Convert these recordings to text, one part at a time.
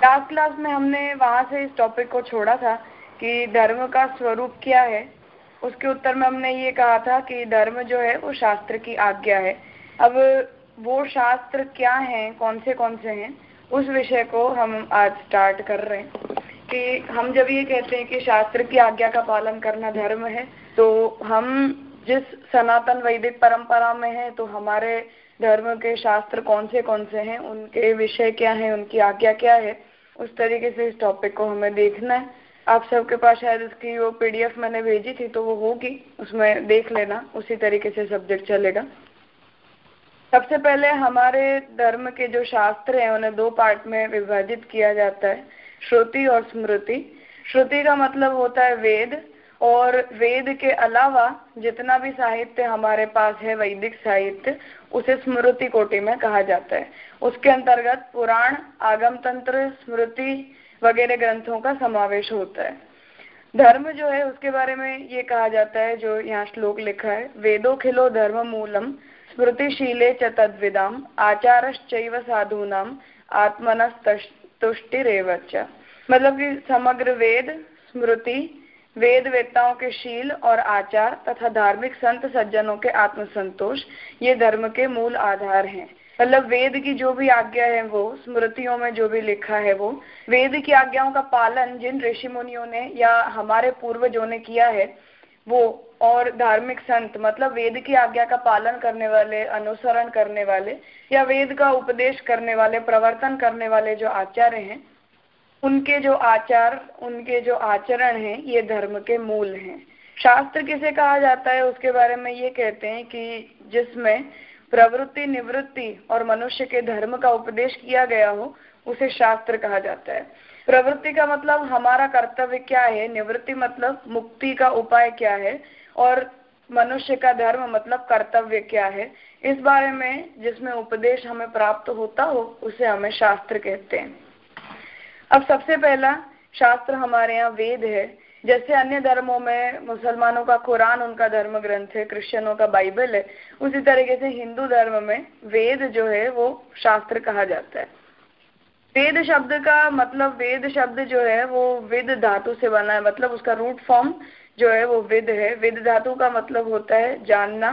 Last class में हमने वहाँ से इस टॉपिक को छोड़ा था कि धर्म का स्वरूप क्या है। उसके उत्तर में हमने ये कहा था कि धर्म जो है, वो शास्त्र की आज्ञा है। अब वो शास्त्र क्या हैं कौन से कौन से हैं, उस विषय को हम आज स्टार्ट कर रहे हैं। कि हम जब ये कहते हैं कि शास्त्र की आज्ञा का पालन करना धर्म है तो हम जिस सनातन वैदिक परंपरा में है तो हमारे धर्म के शास्त्र कौन से कौन से हैं, उनके विषय क्या है, उनकी आज्ञा क्या है उस तरीके से इस टॉपिक को हमें देखना है। आप सबके पास शायद उसकी वो पीडीएफ मैंने भेजी थी तो वो होगी। उसमें देख लेना, उसी तरीके से सब्जेक्ट चलेगा। सबसे पहले हमारे धर्म के जो शास्त्र हैं, उन्हें दो पार्ट में विभाजित किया जाता है, श्रुति और स्मृति। श्रुति का मतलब होता है वेद और वेद के अलावा जितना भी साहित्य हमारे पास है, वैदिक साहित्य, उसे स्मृति कोटि में कहा जाता है। उसके अंतर्गत पुराण, आगम तंत्र, स्मृति वगैरह ग्रंथों का समावेश होता है। धर्म जो है, उसके बारे में ये कहा जाता है, जो यहाँ श्लोक लिखा है, वेदो खिलो धर्म मूलम, स्मृतिशीले च तद्विदाम, आचारश्चैव साधूनाम, आत्मनस्तुष्टिरेव मतलब कि समग्र वेद, स्मृति वेद वेताओं के शील और आचार तथा धार्मिक संत सज्जनों के आत्मसंतोष, ये धर्म के मूल आधार हैं। मतलब वेद की जो भी आज्ञा है वो, स्मृतियों में जो भी लिखा है वो, वेद की आज्ञाओं का पालन जिन ऋषि मुनियों ने या हमारे पूर्वजों ने किया है, वो और धार्मिक संत मतलब वेद की आज्ञा का पालन करने वाले, अनुसरण करने वाले, या वेद का उपदेश करने वाले, प्रवर्तन करने वाले जो आचार्य हैं उनके जो आचार, उनके जो आचरण हैं, ये धर्म के मूल हैं। शास्त्र किसे कहा जाता है? उसके बारे में ये कहते हैं कि जिसमें प्रवृत्ति, निवृत्ति और मनुष्य के धर्म का उपदेश किया गया हो, उसे शास्त्र कहा जाता है। प्रवृत्ति का मतलब हमारा कर्तव्य क्या है? निवृत्ति मतलब मुक्ति का उपाय क्या है? और मनुष्य का धर्म मतलब कर्तव्य क्या है? इस बारे में जिसमें उपदेश हमें प्राप्त होता हो, उसे हमें शास्त्र कहते हैं। अब सबसे पहला शास्त्र हमारे यहाँ वेद है। जैसे अन्य धर्मों में मुसलमानों का कुरान, उनका धर्म ग्रंथ है, क्रिश्चियनों का बाइबल है, उसी तरीके से हिंदू धर्म में वेद जो है वो शास्त्र कहा जाता है। वेद शब्द का मतलब वेद शब्द जो है वो विद धातु से बना है मतलब उसका रूट फॉर्म जो है वो विद है। विद धातु का मतलब होता है जानना,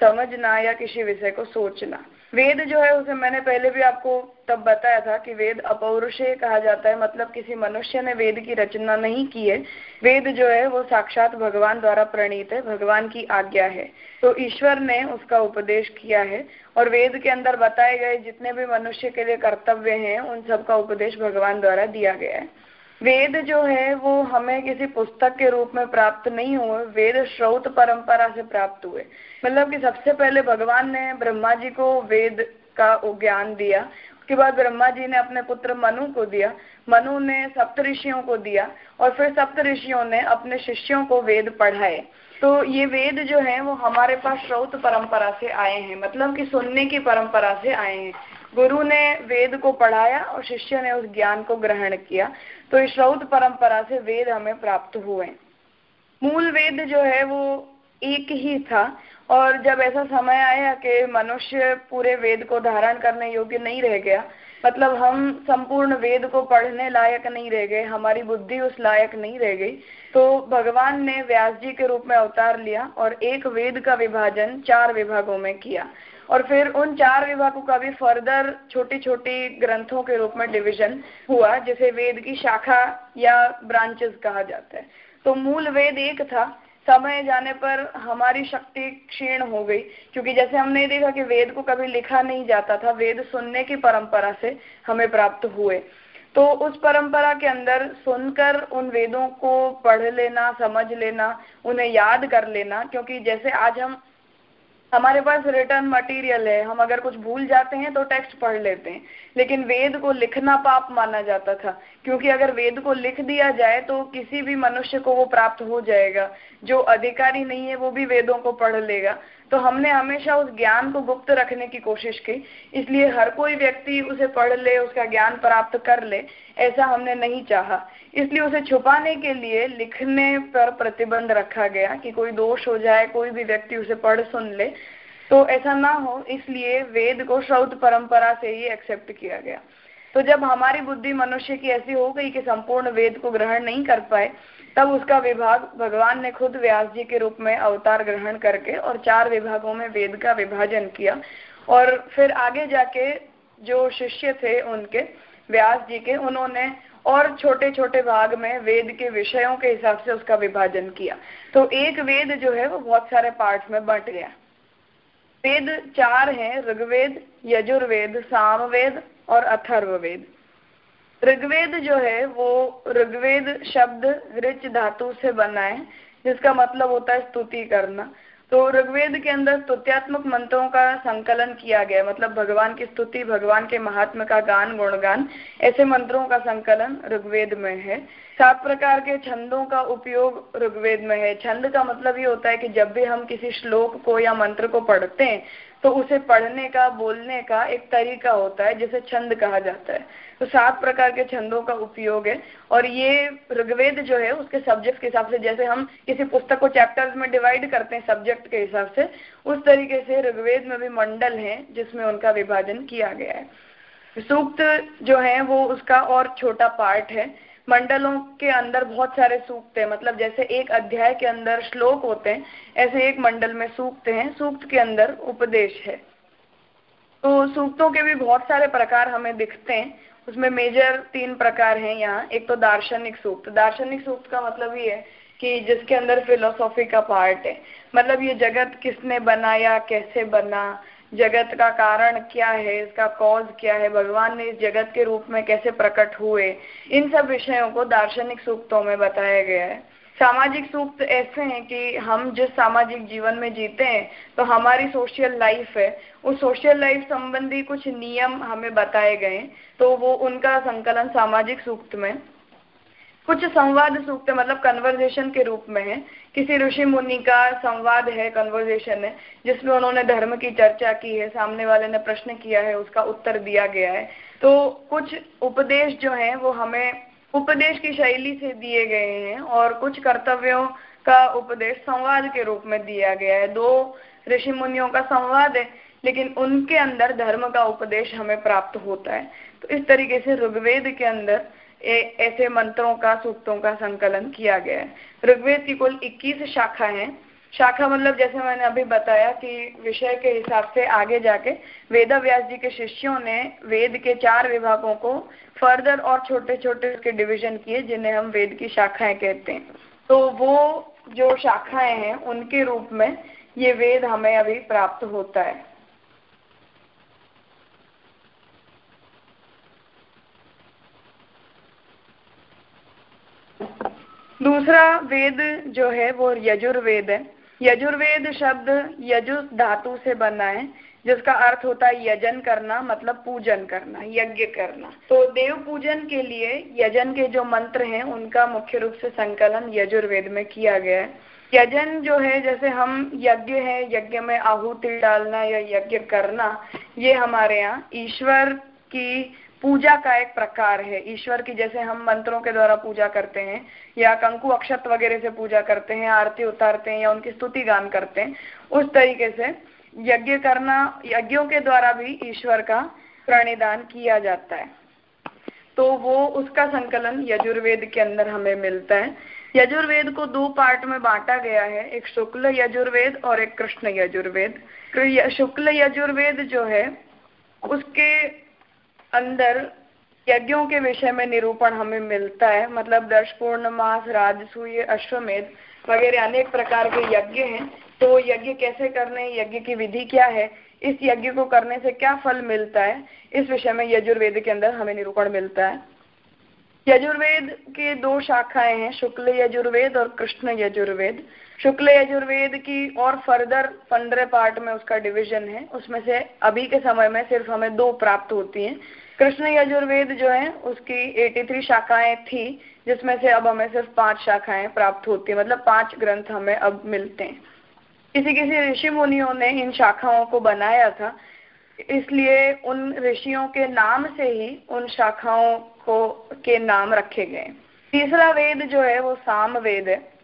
समझना या किसी विषय को सोचना। वेद जो है, उसे मैंने पहले भी आपको तब बताया था कि वेद अपौरुषेय कहा जाता है। मतलब किसी मनुष्य ने वेद की रचना नहीं की है। वेद जो है, वो साक्षात भगवान द्वारा प्रणीत है, भगवान की आज्ञा है। तो ईश्वर ने उसका उपदेश किया है और वेद के अंदर बताए गए जितने भी मनुष्य के लिए कर्तव्य हैं, उन सबका उपदेश भगवान द्वारा दिया गया है। वेद जो है, वो हमें किसी पुस्तक के रूप में प्राप्त नहीं हुए, वेद श्रौत परंपरा से प्राप्त हुए। मतलब कि सबसे पहले भगवान ने ब्रह्मा जी को वेद का ज्ञान दिया, उसके बाद ब्रह्मा जी ने अपने पुत्र मनु को दिया, मनु ने सप्त ऋषियों को दिया, और फिर सप्त ऋषियों ने अपने शिष्यों को वेद पढ़ाए। तो ये वेद जो है, वो हमारे पास श्रौत परंपरा से आए हैं मतलब कि सुनने की परंपरा से आए हैं। गुरु ने वेद को पढ़ाया और शिष्य ने उस ज्ञान को ग्रहण किया। तो इस श्रौत परंपरा से वेद हमें प्राप्त हुए। मूल वेद जो है वो एक ही था और जब ऐसा समय आया कि मनुष्य पूरे वेद को धारण करने योग्य नहीं रह गया मतलब हम संपूर्ण वेद को पढ़ने लायक नहीं रह गए, हमारी बुद्धि उस लायक नहीं रह गई तो भगवान ने व्यास जी के रूप में अवतार लिया और एक वेद का विभाजन चार विभागों में किया। और फिर उन चार विभागों का भी फर्दर छोटी छोटी ग्रंथों के रूप में डिवीज़न हुआ, जिसे वेद की शाखा या ब्रांचेस कहा जाता है। तो मूल वेद एक था। समय जाने पर हमारी शक्ति क्षीण हो गई, क्योंकि जैसे हमने देखा कि वेद को कभी लिखा नहीं जाता था, वेद सुनने की परंपरा से हमें प्राप्त हुए। तो उस परंपरा के अंदर सुनकर उन वेदों को पढ़ लेना, समझ लेना, उन्हें याद कर लेना, क्योंकि जैसे आज हम हमारे पास रिटर्न मटेरियल है। हम अगर कुछ भूल जाते हैं तो टेक्स्ट पढ़ लेते हैं। लेकिन वेद को लिखना पाप माना जाता था। क्योंकि अगर वेद को लिख दिया जाए तो किसी भी मनुष्य को वो प्राप्त हो जाएगा। जो अधिकारी नहीं है वो भी वेदों को पढ़ लेगा। तो हमने हमेशा उस ज्ञान को गुप्त रखने की कोशिश की। इसलिए हर कोई व्यक्ति उसे पढ़ ले, उसका ज्ञान प्राप्त कर ले, ऐसा हमने नहीं चाहा। इसलिए उसे छुपाने के लिए लिखने पर प्रतिबंध रखा गया कि कोई दोष हो जाए, कोई भी व्यक्ति उसे पढ़, सुन ले। तो ऐसा ना हो, इसलिए वेद को श्रौत परंपरा से ही एक्सेप्ट किया गया। तो जब हमारी बुद्धि मनुष्य की ऐसी हो गई कि संपूर्ण वेद को ग्रहण नहीं कर पाए, तब उसका विभाग भगवान ने खुद व्यास जी के रूप में अवतार ग्रहण करके और चार विभागों में वेद का विभाजन किया। और फिर आगे जाके जो शिष्य थे उनके, व्यास जी के, उन्होंने और छोटे छोटे भाग में वेद के विषयों के हिसाब से उसका विभाजन किया। तो एक वेद जो है वो बहुत सारे पार्ट में बंट गया। वेद चार हैं, ऋग्वेद, यजुर्वेद, सामवेद और अथर्ववेद। ऋग्वेद जो है वो ऋग्वेद शब्द ऋच धातु से बना है, जिसका मतलब होता है स्तुति करना। तो ऋग्वेद के अंदर स्तुत्यात्मक मंत्रों का संकलन किया गया मतलब भगवान की स्तुति, भगवान के महात्मा का गान, गुणगान, ऐसे मंत्रों का संकलन ऋग्वेद में है। सात प्रकार के छंदों का उपयोग ऋग्वेद में है। छंद का मतलब ये होता है कि जब भी हम किसी श्लोक को या मंत्र को पढ़ते हैं तो उसे पढ़ने का, बोलने का एक तरीका होता है, जिसे छंद कहा जाता है। तो सात प्रकार के छंदों का उपयोग है। और ये ऋग्वेद जो है, उसके सब्जेक्ट के हिसाब से, जैसे हम किसी पुस्तक को चैप्टर्स में डिवाइड करते हैं सब्जेक्ट के हिसाब से, उस तरीके से ऋग्वेद में भी मंडल है, जिसमें उनका विभाजन किया गया है। सूक्त जो है, वो उसका और छोटा पार्ट है। मंडलों के अंदर बहुत सारे सूक्त हैं। मतलब जैसे एक अध्याय के अंदर श्लोक होते हैं, ऐसे एक मंडल में सूक्त हैं। सूक्त के अंदर उपदेश है। तो सूक्तों के भी बहुत सारे प्रकार हमें दिखते हैं। उसमें मेजर तीन प्रकार हैं यहाँ। एक तो दार्शनिक सूक्त। दार्शनिक सूक्त का मतलब ये है कि जिसके अंदर फिलोसॉफी का पार्ट है। मतलब ये जगत किसने बनाया कैसे बना? जगत का कारण क्या है, इसका कॉज क्या है, भगवान ने इस जगत के रूप में कैसे प्रकट हुए? इन सब विषयों को दार्शनिक सूक्तों में बताया गया है। सामाजिक सूक्त ऐसे हैं कि हम जिस सामाजिक जीवन में जीते हैं तो हमारी सोशल लाइफ है। उस सोशल लाइफ संबंधी कुछ नियम हमें बताए गए तो वो उनका संकलन सामाजिक सूक्त में कुछ संवाद सूक्त मतलब कन्वर्जेशन के रूप में है। किसी ऋषि मुनि का संवाद है कन्वर्जेशन है, जिसमें उन्होंने धर्म की चर्चा की है, सामने वाले ने प्रश्न किया है, उसका उत्तर दिया गया है। तो कुछ उपदेश जो है, वो हमें उपदेश की शैली से दिए गए हैं और कुछ कर्तव्यों का उपदेश संवाद के रूप में दिया गया है। दो ऋषि मुनियों का संवाद है, लेकिन उनके अंदर धर्म का उपदेश हमें प्राप्त होता है। तो इस तरीके से ऋग्वेद के अंदर ऐसे मंत्रों का, सूक्तों का संकलन किया गया है। ऋग्वेद की कुल 21 शाखा है। शाखा मतलब जैसे मैंने अभी बताया कि विषय के हिसाब से आगे जाके वेद व्यास जी के शिष्यों ने वेद के चार विभागों को फर्दर और छोटे छोटे उसके डिविजन किए, जिन्हें हम वेद की शाखाएँ कहते हैं। तो वो जो शाखाएँ हैं, उनके रूप में ये वेद हमें अभी प्राप्त होता है। दूसरा वेद जो है वो यजुर्वेद है। यजुर्वेद शब्द यजुर धातु से बना है, जिसका अर्थ होता है यजन करना मतलब पूजन करना, यज्ञ करना। तो देव पूजन के लिए यजन के जो मंत्र हैं, उनका मुख्य रूप से संकलन यजुर्वेद में किया गया है। यजन जो है, जैसे हम यज्ञ है, यज्ञ में आहुति डालना या यज्ञ करना, ये हमारे यहाँ ईश्वर की पूजा का एक प्रकार है। ईश्वर की जैसे हम मंत्रों के द्वारा पूजा करते हैं, या कंकु अक्षत वगैरह से पूजा करते हैं, आरती उतारते हैं, या उनकी स्तुति गान करते हैं, उस तरीके से यज्ञ करना, यज्ञों के द्वारा भी ईश्वर का प्रणिदान किया जाता है। तो वो उसका संकलन यजुर्वेद के अंदर हमें मिलता है। यजुर्वेद को दो पार्ट में बांटा गया है, एक शुक्ल यजुर्वेद और एक कृष्ण यजुर्वेद। शुक्ल यजुर्वेद जो है, उसके अंदर यज्ञों के विषय में निरूपण हमें मिलता है। मतलब दर्श पूर्ण पूर्णमास, राजसूय, अश्वमेध वगैरह अनेक प्रकार के यज्ञ हैं। तो यज्ञ कैसे करने यज्ञ की विधि क्या है? इस यज्ञ को करने से क्या फल मिलता है? इस विषय में यजुर्वेद के अंदर हमें निरूपण मिलता है। यजुर्वेद के दो शाखाएँ हैं, शुक्ल यजुर्वेद और कृष्ण यजुर्वेद। शुक्ल यजुर्वेद की और फर्दर पंद्रह पार्ट में उसका डिवीज़न है। उसमें से अभी के समय में सिर्फ़ हमें दो प्राप्त होती हैं। कृष्ण यजुर्वेद जो है, उसकी 83 शाखाएँ थी, जिसमें से अब हमें सिर्फ़ पाँच शाखाएँ प्राप्त होती है मतलब पाँच ग्रंथ हमें अब मिलते हैं। किसी किसी ऋषि मुनियों ने इन शाखाओं को बनाया था, इसलिए उन ऋषियों के नाम से ही उन शाखाओं को, के नाम रखे गए। तीसरा वेद जो है, वो साम वेद है।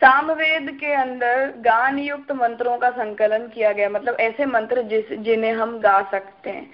सामवेद के अंदर गान युक्त मंत्रों का संकलन किया गया मतलब ऐसे मंत्र जिस, जिन्हें हम गा सकते हैं।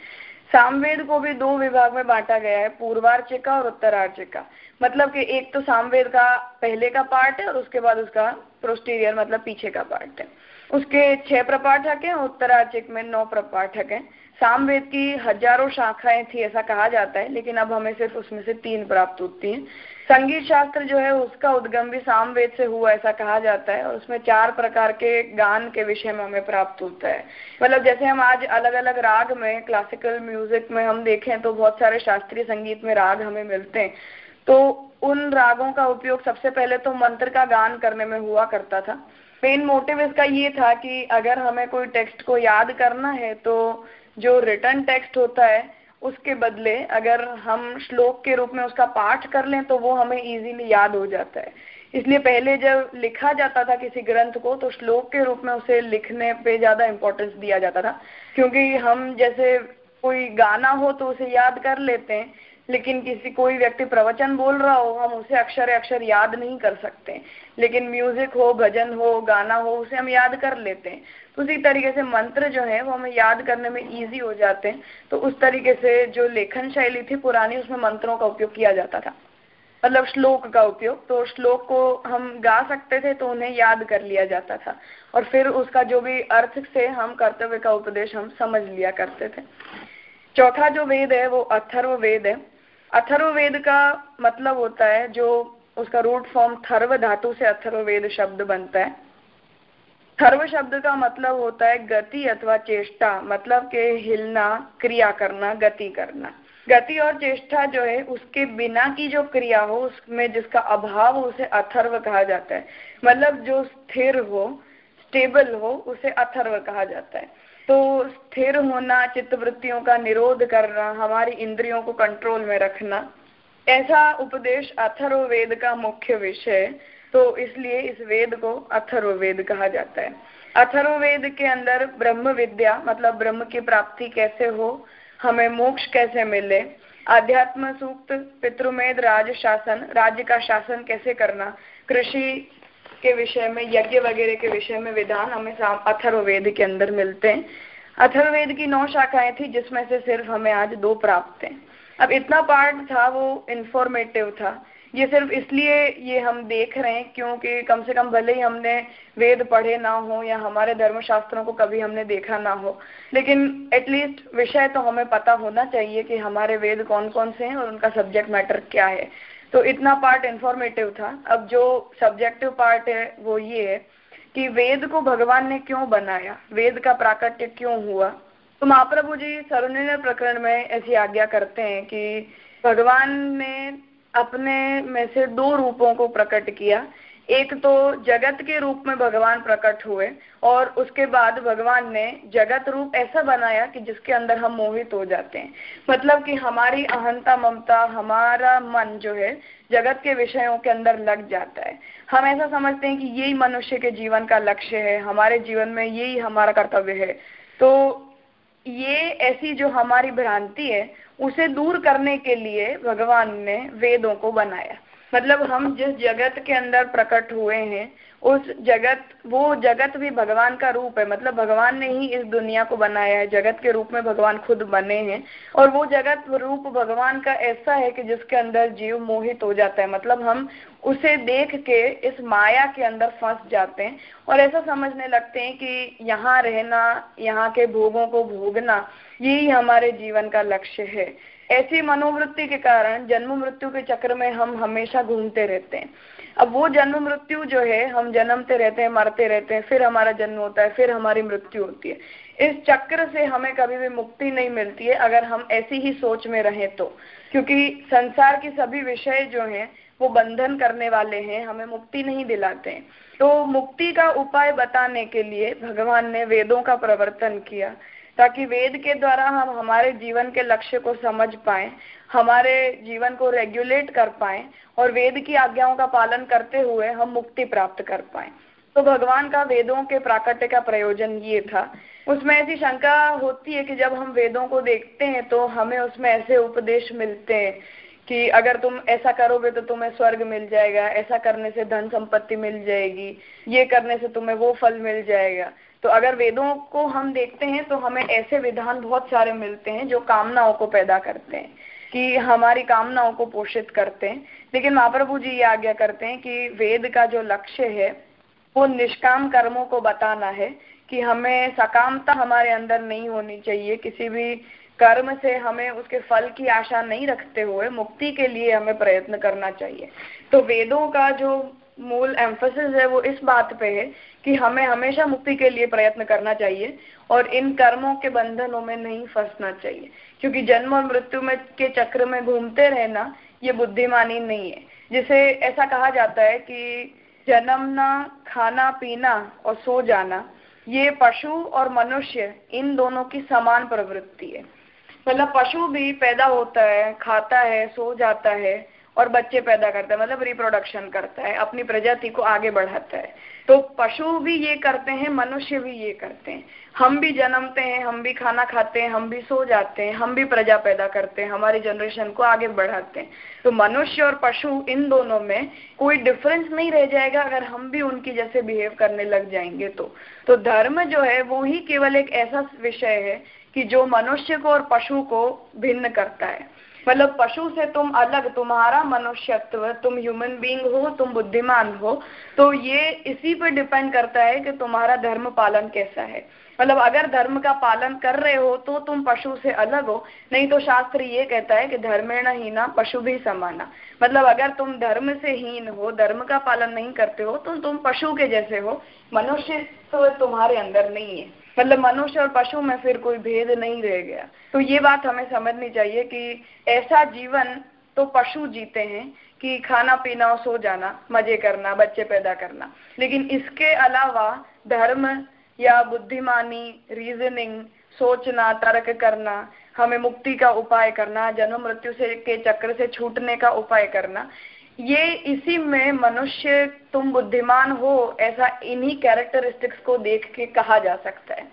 सामवेद को भी दो विभाग में बांटा गया है पूर्वार्चिका और उत्तरार्चिका मतलब कि एक तो सामवेद का पहले का पार्ट है और उसके बाद उसका प्रोस्टीरियर मतलब पीछे का पार्ट है। उसके छह प्रपाठक हैं उत्तरार्चिक में नौ प्रपाठक हैं। सामवेद की हज़ारों शाखाएँ थी, ऐसा कहा जाता है, लेकिन अब हमें सिर्फ़ उसमें से तीन प्राप्त होती हैं। संगीत शास्त्र जो है, उसका उद्गम भी सामवेद से हुआ, ऐसा कहा जाता है, और उसमें चार प्रकार के गान के विषय में हमें प्राप्त होता है। मतलब जैसे हम आज अलग अलग राग में क्लासिकल म्यूज़िक में हम देखें तो बहुत सारे शास्त्रीय संगीत में राग हमें मिलते हैं। तो उन रागों का उपयोग सबसे पहले तो मंत्र का गान करने में हुआ करता था। मेन मोटिव इसका ये था कि अगर हमें कोई टेक्स्ट को याद करना है तो जो रिटर्न टेक्स्ट होता है उसके बदले अगर हम श्लोक के रूप में उसका पाठ कर लें तो वो हमें इजीली याद हो जाता है। इसलिए पहले जब लिखा जाता था किसी ग्रंथ को तो श्लोक के रूप में उसे लिखने पे ज़्यादा इम्पोर्टेंस दिया जाता था। क्योंकि हम जैसे कोई गाना हो तो उसे याद कर लेते हैं। लेकिन किसी कोई व्यक्ति प्रवचन बोल रहा हो, हम उसे अक्षर अक्षर याद नहीं कर सकते। लेकिन म्यूज़िक हो, भजन हो, गाना हो, उसे हम याद कर लेते हैं। तो उसी तरीके से मंत्र जो है, वो हमें याद करने में इजी हो जाते हैं। तो उस तरीके से जो लेखन शैली थी पुरानी, उसमें मंत्रों का उपयोग किया जाता था। मतलब श्लोक का उपयोग। तो श्लोक को हम गा सकते थे तो उन्हें याद कर लिया जाता था। और फिर उसका जो भी अर्थ से हम कर्तव्य का उपदेश हम समझ लिया करते थे। चौथा जो वेद है, वो अथर्व वेद है। अथर्ववेद का मतलब होता है, जो उसका रूट फॉर्म थर्व धातु से अथर्ववेद शब्द बनता है। थर्व शब्द का मतलब होता है गति अथवा चेष्टा मतलब के हिलना, क्रिया करना, गति करना। गति और चेष्टा जो है, उसके बिना की जो क्रिया हो, उसमें जिसका अभाव हो, उसे अथर्व कहा जाता है। मतलब जो स्थिर हो स्टेबल हो, उसे अथर्व कहा जाता है। तो स्थिर होना, चित्तवृत्तियों का निरोध करना, हमारी इंद्रियों को कंट्रोल में रखना, ऐसा उपदेश अथर्व वेद का मुख्य विषय है। तो इसलिए इस वेद को अथर्व वेद कहा जाता है। अथर्व वेद के अंदर ब्रह्म विद्या मतलब ब्रह्म की प्राप्ति कैसे हो, हमें मोक्ष कैसे मिले, आध्यात्म सूक्त पितृमेद राज शासन राज्य का शासन कैसे करना, कृषि के विषय में, यज्ञ वगैरह के विषय में विधान हमें अथर्ववेद के अंदर मिलते हैं। अथर्ववेद की नौ शाखाएँ थी, जिसमें से सिर्फ़ हमें आज दो प्राप्त हैं। अब इतना पार्ट था, वो इंफॉर्मेटिव था। ये सिर्फ़ इसलिए ये हम देख रहे हैं, क्योंकि कम से कम भले ही हमने वेद पढ़े ना हो, या हमारे धर्मशास्त्रों को कभी हमने देखा ना हो, लेकिन एटलीस्ट विषय तो हमें पता होना चाहिए कि हमारे वेद कौन कौन से हैं और उनका सब्जेक्ट मैटर क्या है। तो इतना पार्ट इंफॉर्मेटिव था। अब जो सब्जेक्टिव पार्ट है, वो ये है कि वेद को भगवान ने क्यों बनाया? वेद का प्राकट्य क्यों हुआ? तो महाप्रभु जी सर्वनिर्णय प्रकरण में ऐसी आज्ञा करते हैं कि भगवान ने अपने में से दो रूपों को प्रकट किया। एक तो जगत के रूप में भगवान प्रकट हुए और उसके बाद भगवान ने जगत रूप ऐसा बनाया कि जिसके अंदर हम मोहित हो जाते हैं। मतलब कि हमारी अहंता ममता, हमारा मन जो है, जगत के विषयों के अंदर लग जाता है। हम ऐसा समझते हैं कि यही मनुष्य के जीवन का लक्ष्य है, हमारे जीवन में यही हमारा कर्तव्य है। तो ये ऐसी जो हमारी भ्रांति है, उसे दूर करने के लिए भगवान ने वेदों को बनाया। मतलब हम जिस जगत के अंदर प्रकट हुए हैं, उस जगत, वो जगत भी भगवान का रूप है। मतलब भगवान ने ही इस दुनिया को बनाया है, जगत के रूप में भगवान खुद बने हैं। और वो जगत रूप भगवान का ऐसा है कि जिसके अंदर जीव मोहित हो जाता है। मतलब हम उसे देख के इस माया के अंदर फंस जाते हैं और ऐसा समझने लगते हैं कि यहाँ रहना, यहाँ के भोगों को भोगना, यही हमारे जीवन का लक्ष्य है। ऐसी मनोवृत्ति के कारण जन्म मृत्यु के चक्र में हम हमेशा घूमते रहते हैं। अब वो जन्म मृत्यु जो है, हम जन्मते रहते हैं, मरते रहते हैं, फिर हमारा जन्म होता है, फिर हमारी मृत्यु होती है। इस चक्र से हमें कभी भी मुक्ति नहीं मिलती है, अगर हम ऐसी ही सोच में रहें तो। क्योंकि संसार की सभी विषय जो हैं, वो बंधन करने वाले हैं, हमें मुक्ति नहीं दिलाते हैं। तो मुक्ति का उपाय बताने के लिए भगवान ने वेदों का प्रवर्तन किया। ताकि वेद के द्वारा हम हमारे जीवन के लक्ष्य को समझ पाए, हमारे जीवन को रेगुलेट कर पाए और वेद की आज्ञाओं का पालन करते हुए हम मुक्ति प्राप्त कर पाए। तो भगवान का वेदों के प्राकट्य का प्रयोजन ये था। उसमें ऐसी शंका होती है कि जब हम वेदों को देखते हैं तो हमें उसमें ऐसे उपदेश मिलते हैं कि अगर तुम ऐसा करोगे तो तुम्हें स्वर्ग मिल जाएगा, ऐसा करने से धन संपत्ति मिल जाएगी, ये करने से तुम्हें वो फल मिल जाएगा। तो अगर वेदों को हम देखते हैं तो हमें ऐसे विधान बहुत सारे मिलते हैं जो कामनाओं को पैदा करते हैं, कि हमारी कामनाओं को पोषित करते हैं। लेकिन महाप्रभु जी ये आज्ञा करते हैं कि वेद का जो लक्ष्य है, वो निष्काम कर्मों को बताना है, कि हमें सकामता हमारे अंदर नहीं होनी चाहिए। किसी भी कर्म से हमें उसके फल की आशा नहीं रखते हुए, मुक्ति के लिए हमें प्रयत्न करना चाहिए। तो वेदों का जो मूल एम्फोसिस है, वो इस बात पे है कि हमें हमेशा मुक्ति के लिए प्रयत्न करना चाहिए और इन कर्मों के बंधनों में नहीं फंसना चाहिए। क्योंकि जन्म और मृत्यु में के चक्र में घूमते रहना, ये बुद्धिमानी नहीं है। जिसे ऐसा कहा जाता है कि जन्मना खाना, पीना और सो जाना, ये पशु और मनुष्य, इन दोनों की समान प्रवृत्ति है। मतलब पशु भी पैदा होता है, खाता है, सो जाता है और बच्चे पैदा करता है मतलब रिप्रोडक्शन करता है, अपनी प्रजाति को आगे बढ़ाता है। तो पशु भी ये करते हैं, मनुष्य भी ये करते हैं। हम भी जन्मते हैं, हम भी खाना खाते हैं, हम भी सो जाते हैं, हम भी प्रजा पैदा करते हैं, हमारी जनरेशन को आगे बढ़ाते हैं। तो मनुष्य और पशु इन दोनों में कोई डिफरेंस नहीं रह जाएगा अगर हम भी उनकी जैसे बिहेव करने लग जाएँगे तो। तो धर्म जो है, वो ही केवल एक ऐसा विषय है कि जो मनुष्य को और पशु को भिन्न करता है। मतलब पशु से तुम अलग, तुम्हारा मनुष्यत्व, तुम ह्यूमन बींग हो, तुम बुद्धिमान हो तो ये इसी पर डिपेंड करता है कि तुम्हारा धर्म पालन कैसा है। मतलब अगर धर्म का पालन कर रहे हो तो तुम पशु से अलग हो। नहीं तो शास्त्र ये कहता है कि धर्मेण हीना, पशु भी समाना। मतलब अगर तुम धर्म से हीन हो, धर्म का पालन नहीं करते हो तो तुम पशु के जैसे हो। मनुष्य तो तुम्हारे अंदर नहीं है। मतलब मनुष्य और पशु में फिर कोई भेद नहीं रह गया। तो ये बात हमें समझनी चाहिए कि ऐसा जीवन तो पशु जीते हैं कि खाना पीना और सो जाना, मज़े करना, बच्चे पैदा करना। लेकिन इसके अलावा धर्म या बुद्धिमानी रीजनिंग सोचना, तर्क करना, हमें मुक्ति का उपाय करना, जन्म मृत्यु से के चक्र से छूटने का उपाय करना ये इसी में मनुष्य तुम बुद्धिमान हो ऐसा इन्हीं कैरेक्टरिस्टिक्स को देख के कहा जा सकता है।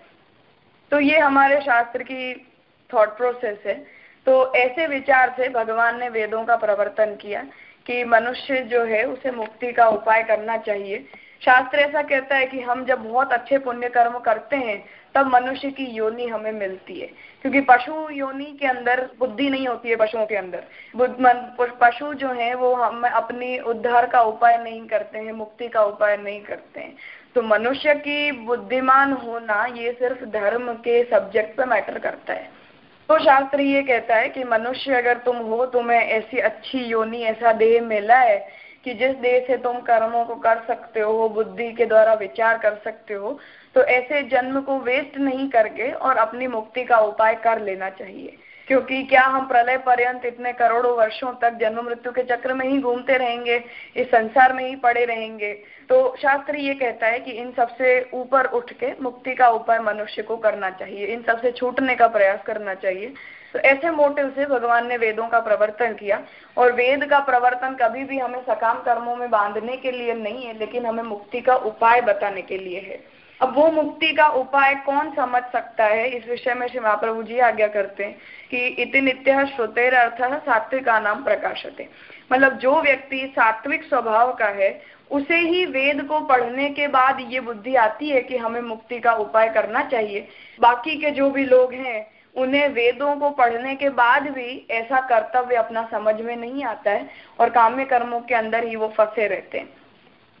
तो ये हमारे शास्त्र की थॉट प्रोसेस है। तो ऐसे विचार से भगवान ने वेदों का प्रवर्तन किया कि मनुष्य जो है, उसे मुक्ति का उपाय करना चाहिए। शास्त्र ऐसा कहता है कि हम जब बहुत अच्छे पुण्य कर्म करते हैं तब मनुष्य की योनि हमें मिलती है। क्योंकि पशु योनि के अंदर बुद्धि नहीं होती है पशुओं के अंदर। पशु जो है, वो हम अपनी उद्धार का उपाय नहीं करते हैं, मुक्ति का उपाय नहीं करते हैं। तो मनुष्य की बुद्धिमान होना, ये सिर्फ़ धर्म के सब्जेक्ट पे मैटर करता है। तो शास्त्र ये कहता है कि मनुष्य अगर तुम हो, तुम्हें ऐसी अच्छी योनि, ऐसा देह मिला है कि जिस देह से तुम कर्मों को कर सकते हो बुद्धि के द्वारा विचार कर सकते हो तो ऐसे जन्म को वेस्ट नहीं करके और अपनी मुक्ति का उपाय कर लेना चाहिए। क्योंकि क्या हम प्रलय पर्यंत इतने करोड़ों वर्षों तक जन्म मृत्यु के चक्र में ही घूमते रहेंगे, इस संसार में ही पड़े रहेंगे? तो शास्त्र ये कहता है कि इन सबसे ऊपर उठ के मुक्ति का उपाय मनुष्य को करना चाहिए, इन सबसे छूटने का प्रयास करना चाहिए। तो ऐसे मोटिव से भगवान ने वेदों का प्रवर्तन किया और वेद का प्रवर्तन कभी भी हमें सकाम कर्मों में बांधने के लिए नहीं है, लेकिन हमें मुक्ति का उपाय बताने के लिए है। अब वो मुक्ति का उपाय कौन समझ सकता है? इस विषय में श्री महाप्रभु जी आज्ञा करते हैं कि इति नित्य श्रुतेर अर्थ सात्विका नाम प्रकाशते। मतलब जो व्यक्ति सात्विक स्वभाव का है, उसे ही वेद को पढ़ने के बाद ये बुद्धि आती है कि हमें मुक्ति का उपाय करना चाहिए। बाकी के जो भी लोग हैं, उन्हें वेदों को पढ़ने के बाद भी ऐसा कर्तव्य अपना समझ में नहीं आता है और काम्य कर्मों के अंदर ही वो फंसे रहते हैं।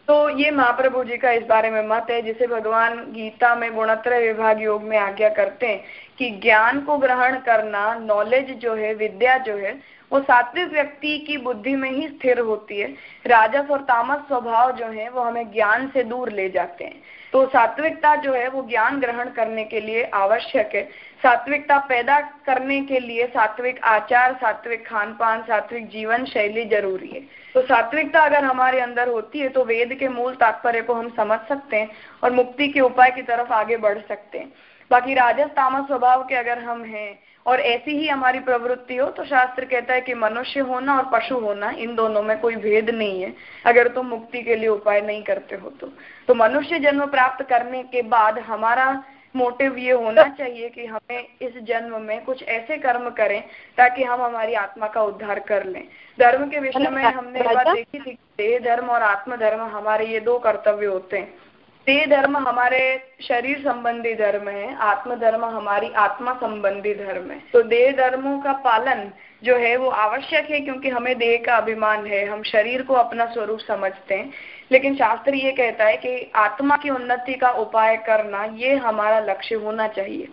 तो ये महाप्रभु जी का इस बारे में मत है, जिसे भगवान गीता में गुणत्र विभाग योग में आज्ञा करते हैं कि ज्ञान को ग्रहण करना नॉलेज जो है, विद्या जो है, वो सात्विक व्यक्ति की बुद्धि में ही स्थिर होती है। राजस और तामस स्वभाव जो है, वो हमें ज्ञान से दूर ले जाते हैं। तो सात्विकता जो है, वो ज्ञान ग्रहण करने के लिए आवश्यक है। सात्विकता पैदा करने के लिए सात्विक आचार, सात्विक खान पान सात्विक जीवन शैली ज़रूरी है। तो सात्विकता अगर हमारे अंदर होती है तो वेद के मूल तात्पर्य को हम समझ सकते हैं और मुक्ति के उपाय की तरफ़ आगे बढ़ सकते हैं। बाकी राजस तामस स्वभाव के अगर हम हैं और ऐसी ही हमारी प्रवृत्ति हो तो शास्त्र कहता है कि मनुष्य होना और पशु होना इन दोनों में कोई भेद नहीं है अगर तुम मुक्ति के लिए उपाय नहीं करते हो तो, तो मनुष्य जन्म प्राप्त करने के बाद हमारा मोटिव ये होना चाहिए कि हमें इस जन्म में कुछ ऐसे कर्म करें ताकि हम हमारी आत्मा का उद्धार कर लें। धर्म के विषय में हमने बात देखी थी देह धर्म और आत्म धर्म हमारे ये दो कर्तव्य होते हैं। देह धर्म हमारे शरीर संबंधी धर्म है आत्म धर्म हमारी आत्मा संबंधी धर्म है। तो देह धर्मों का पालन जो है वो आवश्यक है क्योंकि हमें देह का अभिमान है, हम शरीर को अपना स्वरूप समझते हैं। लेकिन शास्त्र ये कहता है कि आत्मा की उन्नति का उपाय करना, ये हमारा लक्ष्य होना चाहिए।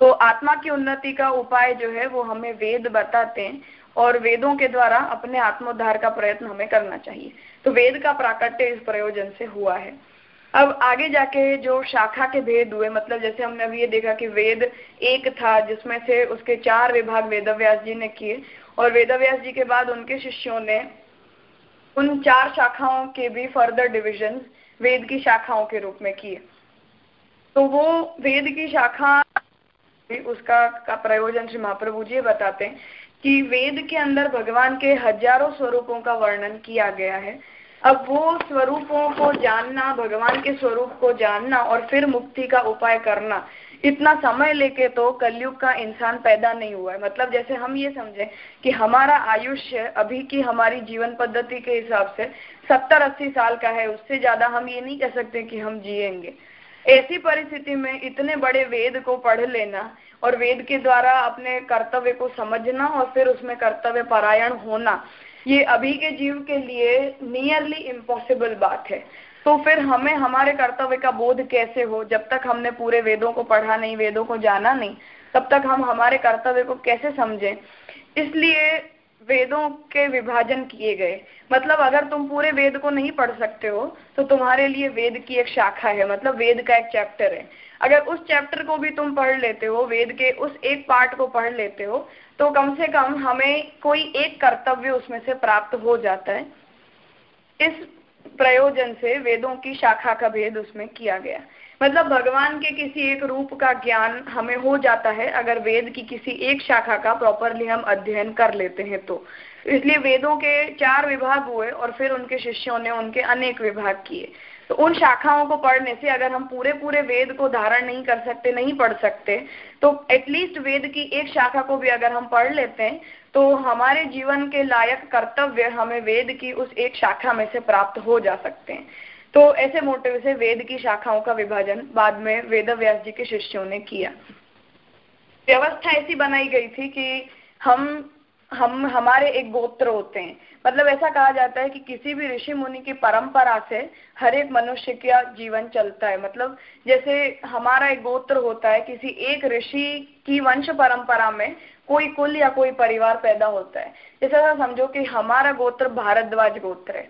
तो आत्मा की उन्नति का उपाय जो है वो हमें वेद बताते हैं और वेदों के द्वारा अपने आत्मोद्धार का प्रयत्न हमें करना चाहिए। तो वेद का प्राकट्य इस प्रयोजन से हुआ है। अब आगे जाके जो शाखा के भेद हुए मतलब जैसे हमने अभी ये देखा कि वेद एक था, जिसमें से उसके चार विभाग वेदव्यास जी ने किए, और वेदव्यास जी के बाद उनके शिष्यों ने उन चार शाखाओं के भी फर्दर डिविजन वेद की शाखाओं के रूप में किए। तो वो वेद की शाखा उसका का प्रयोजन श्री महाप्रभु जी बताते हैं कि वेद के अंदर भगवान के हज़ारों स्वरूपों का वर्णन किया गया है। अब वो स्वरूपों को जानना, भगवान के स्वरूप को जानना और फिर मुक्ति का उपाय करना। इतना समय लेके तो कलयुग का इंसान पैदा नहीं हुआ है। मतलब जैसे हम ये समझे कि हमारा आयुष्य अभी की हमारी जीवन पद्धति के हिसाब से सत्तर अस्सी साल का है, उससे ज़्यादा हम ये नहीं कह सकते कि हम जिएँगे। ऐसी परिस्थिति में इतने बड़े वेद को पढ़ लेना और वेद के द्वारा अपने कर्तव्य को समझना और फिर उसमें कर्तव्य परायण होना ये अभी के जीव के लिए नियरली इम्पॉसिबल बात है। तो फिर हमें, हमारे कर्तव्य का बोध कैसे हो? जब तक हमने पूरे वेदों को पढ़ा नहीं, वेदों को जाना नहीं, तब तक हम हमारे कर्तव्य को कैसे समझें? इसलिए वेदों के विभाजन किए गए। मतलब अगर तुम पूरे वेद को नहीं पढ़ सकते हो तो तुम्हारे लिए वेद की एक शाखा है। मतलब वेद का एक चैप्टर है। अगर उस चैप्टर को भी तुम पढ़ लेते हो, वेद के उस एक पार्ट को पढ़ लेते हो तो कम से कम हमें कोई एक कर्तव्य उसमें से प्राप्त हो जाता है। इस प्रयोजन से वेदों की शाखा का भेद उसमें किया गया। मतलब भगवान के किसी एक रूप का ज्ञान हमें हो जाता है, अगर वेद की किसी एक शाखा का प्रॉपरली हम अध्ययन कर लेते हैं तो। इसलिए वेदों के चार विभाग हुए और फिर उनके शिष्यों ने उनके अनेक विभाग किए। तो उन शाखाओं को पढ़ने से अगर हम पूरे पूरे वेद को धारण नहीं कर सकते, नहीं पढ़ सकते तो एटलीस्ट वेद की एक शाखा को भी अगर हम पढ़ लेते हैं तो हमारे जीवन के लायक कर्तव्य हमें वेद की उस एक शाखा में से प्राप्त हो जा सकते हैं। तो ऐसे मोटिव से वेद की शाखाओं का विभाजन बाद में वेद व्यास जी के शिष्यों ने किया। व्यवस्था ऐसी बनाई गई थी कि हम हम, हमारे एक गोत्र होते हैं। मतलब ऐसा कहा जाता है कि किसी भी ऋषि मुनि की परंपरा से हर एक मनुष्य का जीवन चलता है। मतलब जैसे हमारा एक गोत्र होता है, किसी एक ऋषि की वंश परंपरा में कोई कुल या कोई परिवार पैदा होता है। जैसे समझो कि हमारा गोत्र भारद्वाज गोत्र है।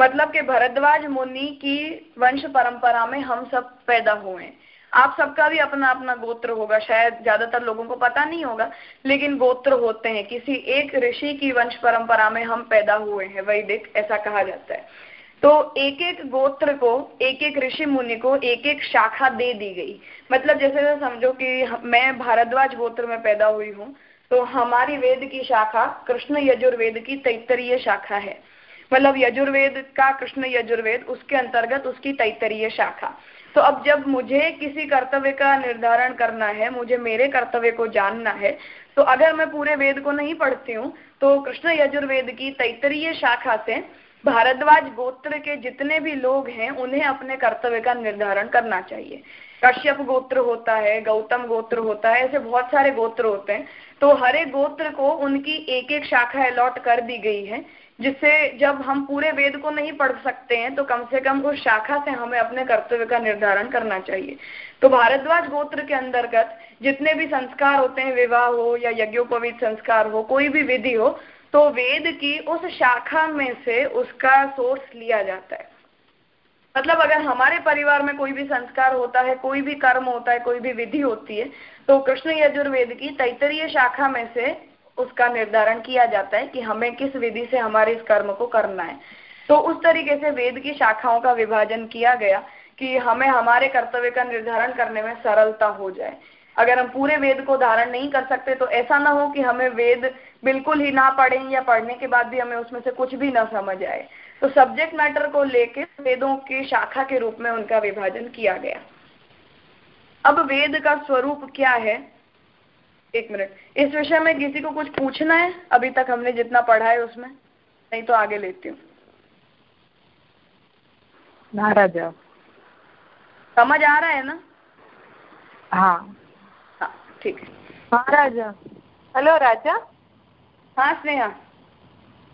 मतलब कि भरद्वाज मुनि की वंश परंपरा में हम सब पैदा हुए हैं। आप सबका भी अपना अपना गोत्र होगा, शायद ज़्यादातर लोगों को पता नहीं होगा, लेकिन गोत्र होते हैं। किसी एक ऋषि की वंश परंपरा में हम पैदा हुए हैं वैदिक ऐसा कहा जाता है। तो एक एक गोत्र को एक एक ऋषि मुनि को एक एक शाखा दे दी गई। मतलब जैसे समझो कि मैं भारद्वाज गोत्र में पैदा हुई हूँ तो हमारी वेद की शाखा कृष्ण यजुर्वेद की तैतरीय शाखा है। मतलब यजुर्वेद का, कृष्ण यजुर्वेद, उसके अंतर्गत उसकी तैतरीय शाखा। तो अब जब मुझे किसी कर्तव्य का निर्धारण करना है, मुझे मेरे कर्तव्य को जानना है तो अगर मैं पूरे वेद को नहीं पढ़ती हूँ तो कृष्ण यजुर्वेद की तैतरीय शाखा से भारद्वाज गोत्र के जितने भी लोग हैं, उन्हें अपने कर्तव्य का निर्धारण करना चाहिए। कश्यप गोत्र होता है, गौतम गोत्र होता है, ऐसे बहुत सारे गोत्र होते हैं। तो हर गोत्र को उनकी एक एक शाखा अलॉट कर दी गई है। जिससे जब हम पूरे वेद को नहीं पढ़ सकते हैं तो कम से कम उस शाखा से हमें अपने कर्तव्य का निर्धारण करना चाहिए। तो भारद्वाज गोत्र के अंतर्गत जितने भी संस्कार होते हैं, विवाह हो या यज्ञोपवीत संस्कार हो, कोई भी विधि हो तो वेद की उस शाखा में से उसका सोर्स लिया जाता है। मतलब अगर हमारे परिवार में कोई भी संस्कार होता है, कोई भी कर्म होता है, कोई भी विधि होती है तो कृष्ण यजुर्वेद की तैतरीय शाखा में से उसका निर्धारण किया जाता है कि हमें किस विधि से हमारे इस कर्म को करना है। तो उस तरीके से वेद की शाखाओं का विभाजन किया गया कि हमें हमारे कर्तव्य का निर्धारण करने में सरलता हो जाए। अगर हम पूरे वेद को धारण नहीं कर सकते तो ऐसा ना हो कि हमें वेद बिल्कुल ही ना पढ़ें या पढ़ने के बाद भी हमें उसमें से कुछ भी ना समझ आए। तो सब्जेक्ट मैटर को लेकर वेदों की शाखा के रूप में उनका विभाजन किया गया। अब वेद का स्वरूप क्या है? एक मिनट। इस विषय में किसी को कुछ पूछना है? अभी तक हमने जितना पढ़ा है उसमें। नहीं तो आगे लेती हूँ। महाराजा समझ आ रहा है ना? हाँ। हाँ ठीक है। हेलो राजा। हाँ स्नेहा।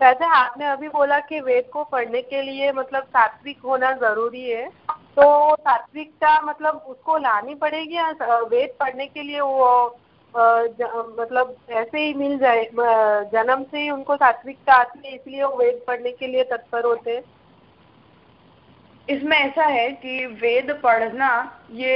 राजा आपने अभी बोला कि वेद को पढ़ने के लिए मतलब सात्विक होना ज़रूरी है। तो सात्विकता मतलब उसको लानी पड़ेगी या वेद पढ़ने के लिए वो मतलब ऐसे ही मिल जाए जन्म से ही उनको सात्विकता आती है, इसलिए वो वेद पढ़ने के लिए तत्पर होते हैं। इसमें ऐसा है कि वेद पढ़ना ये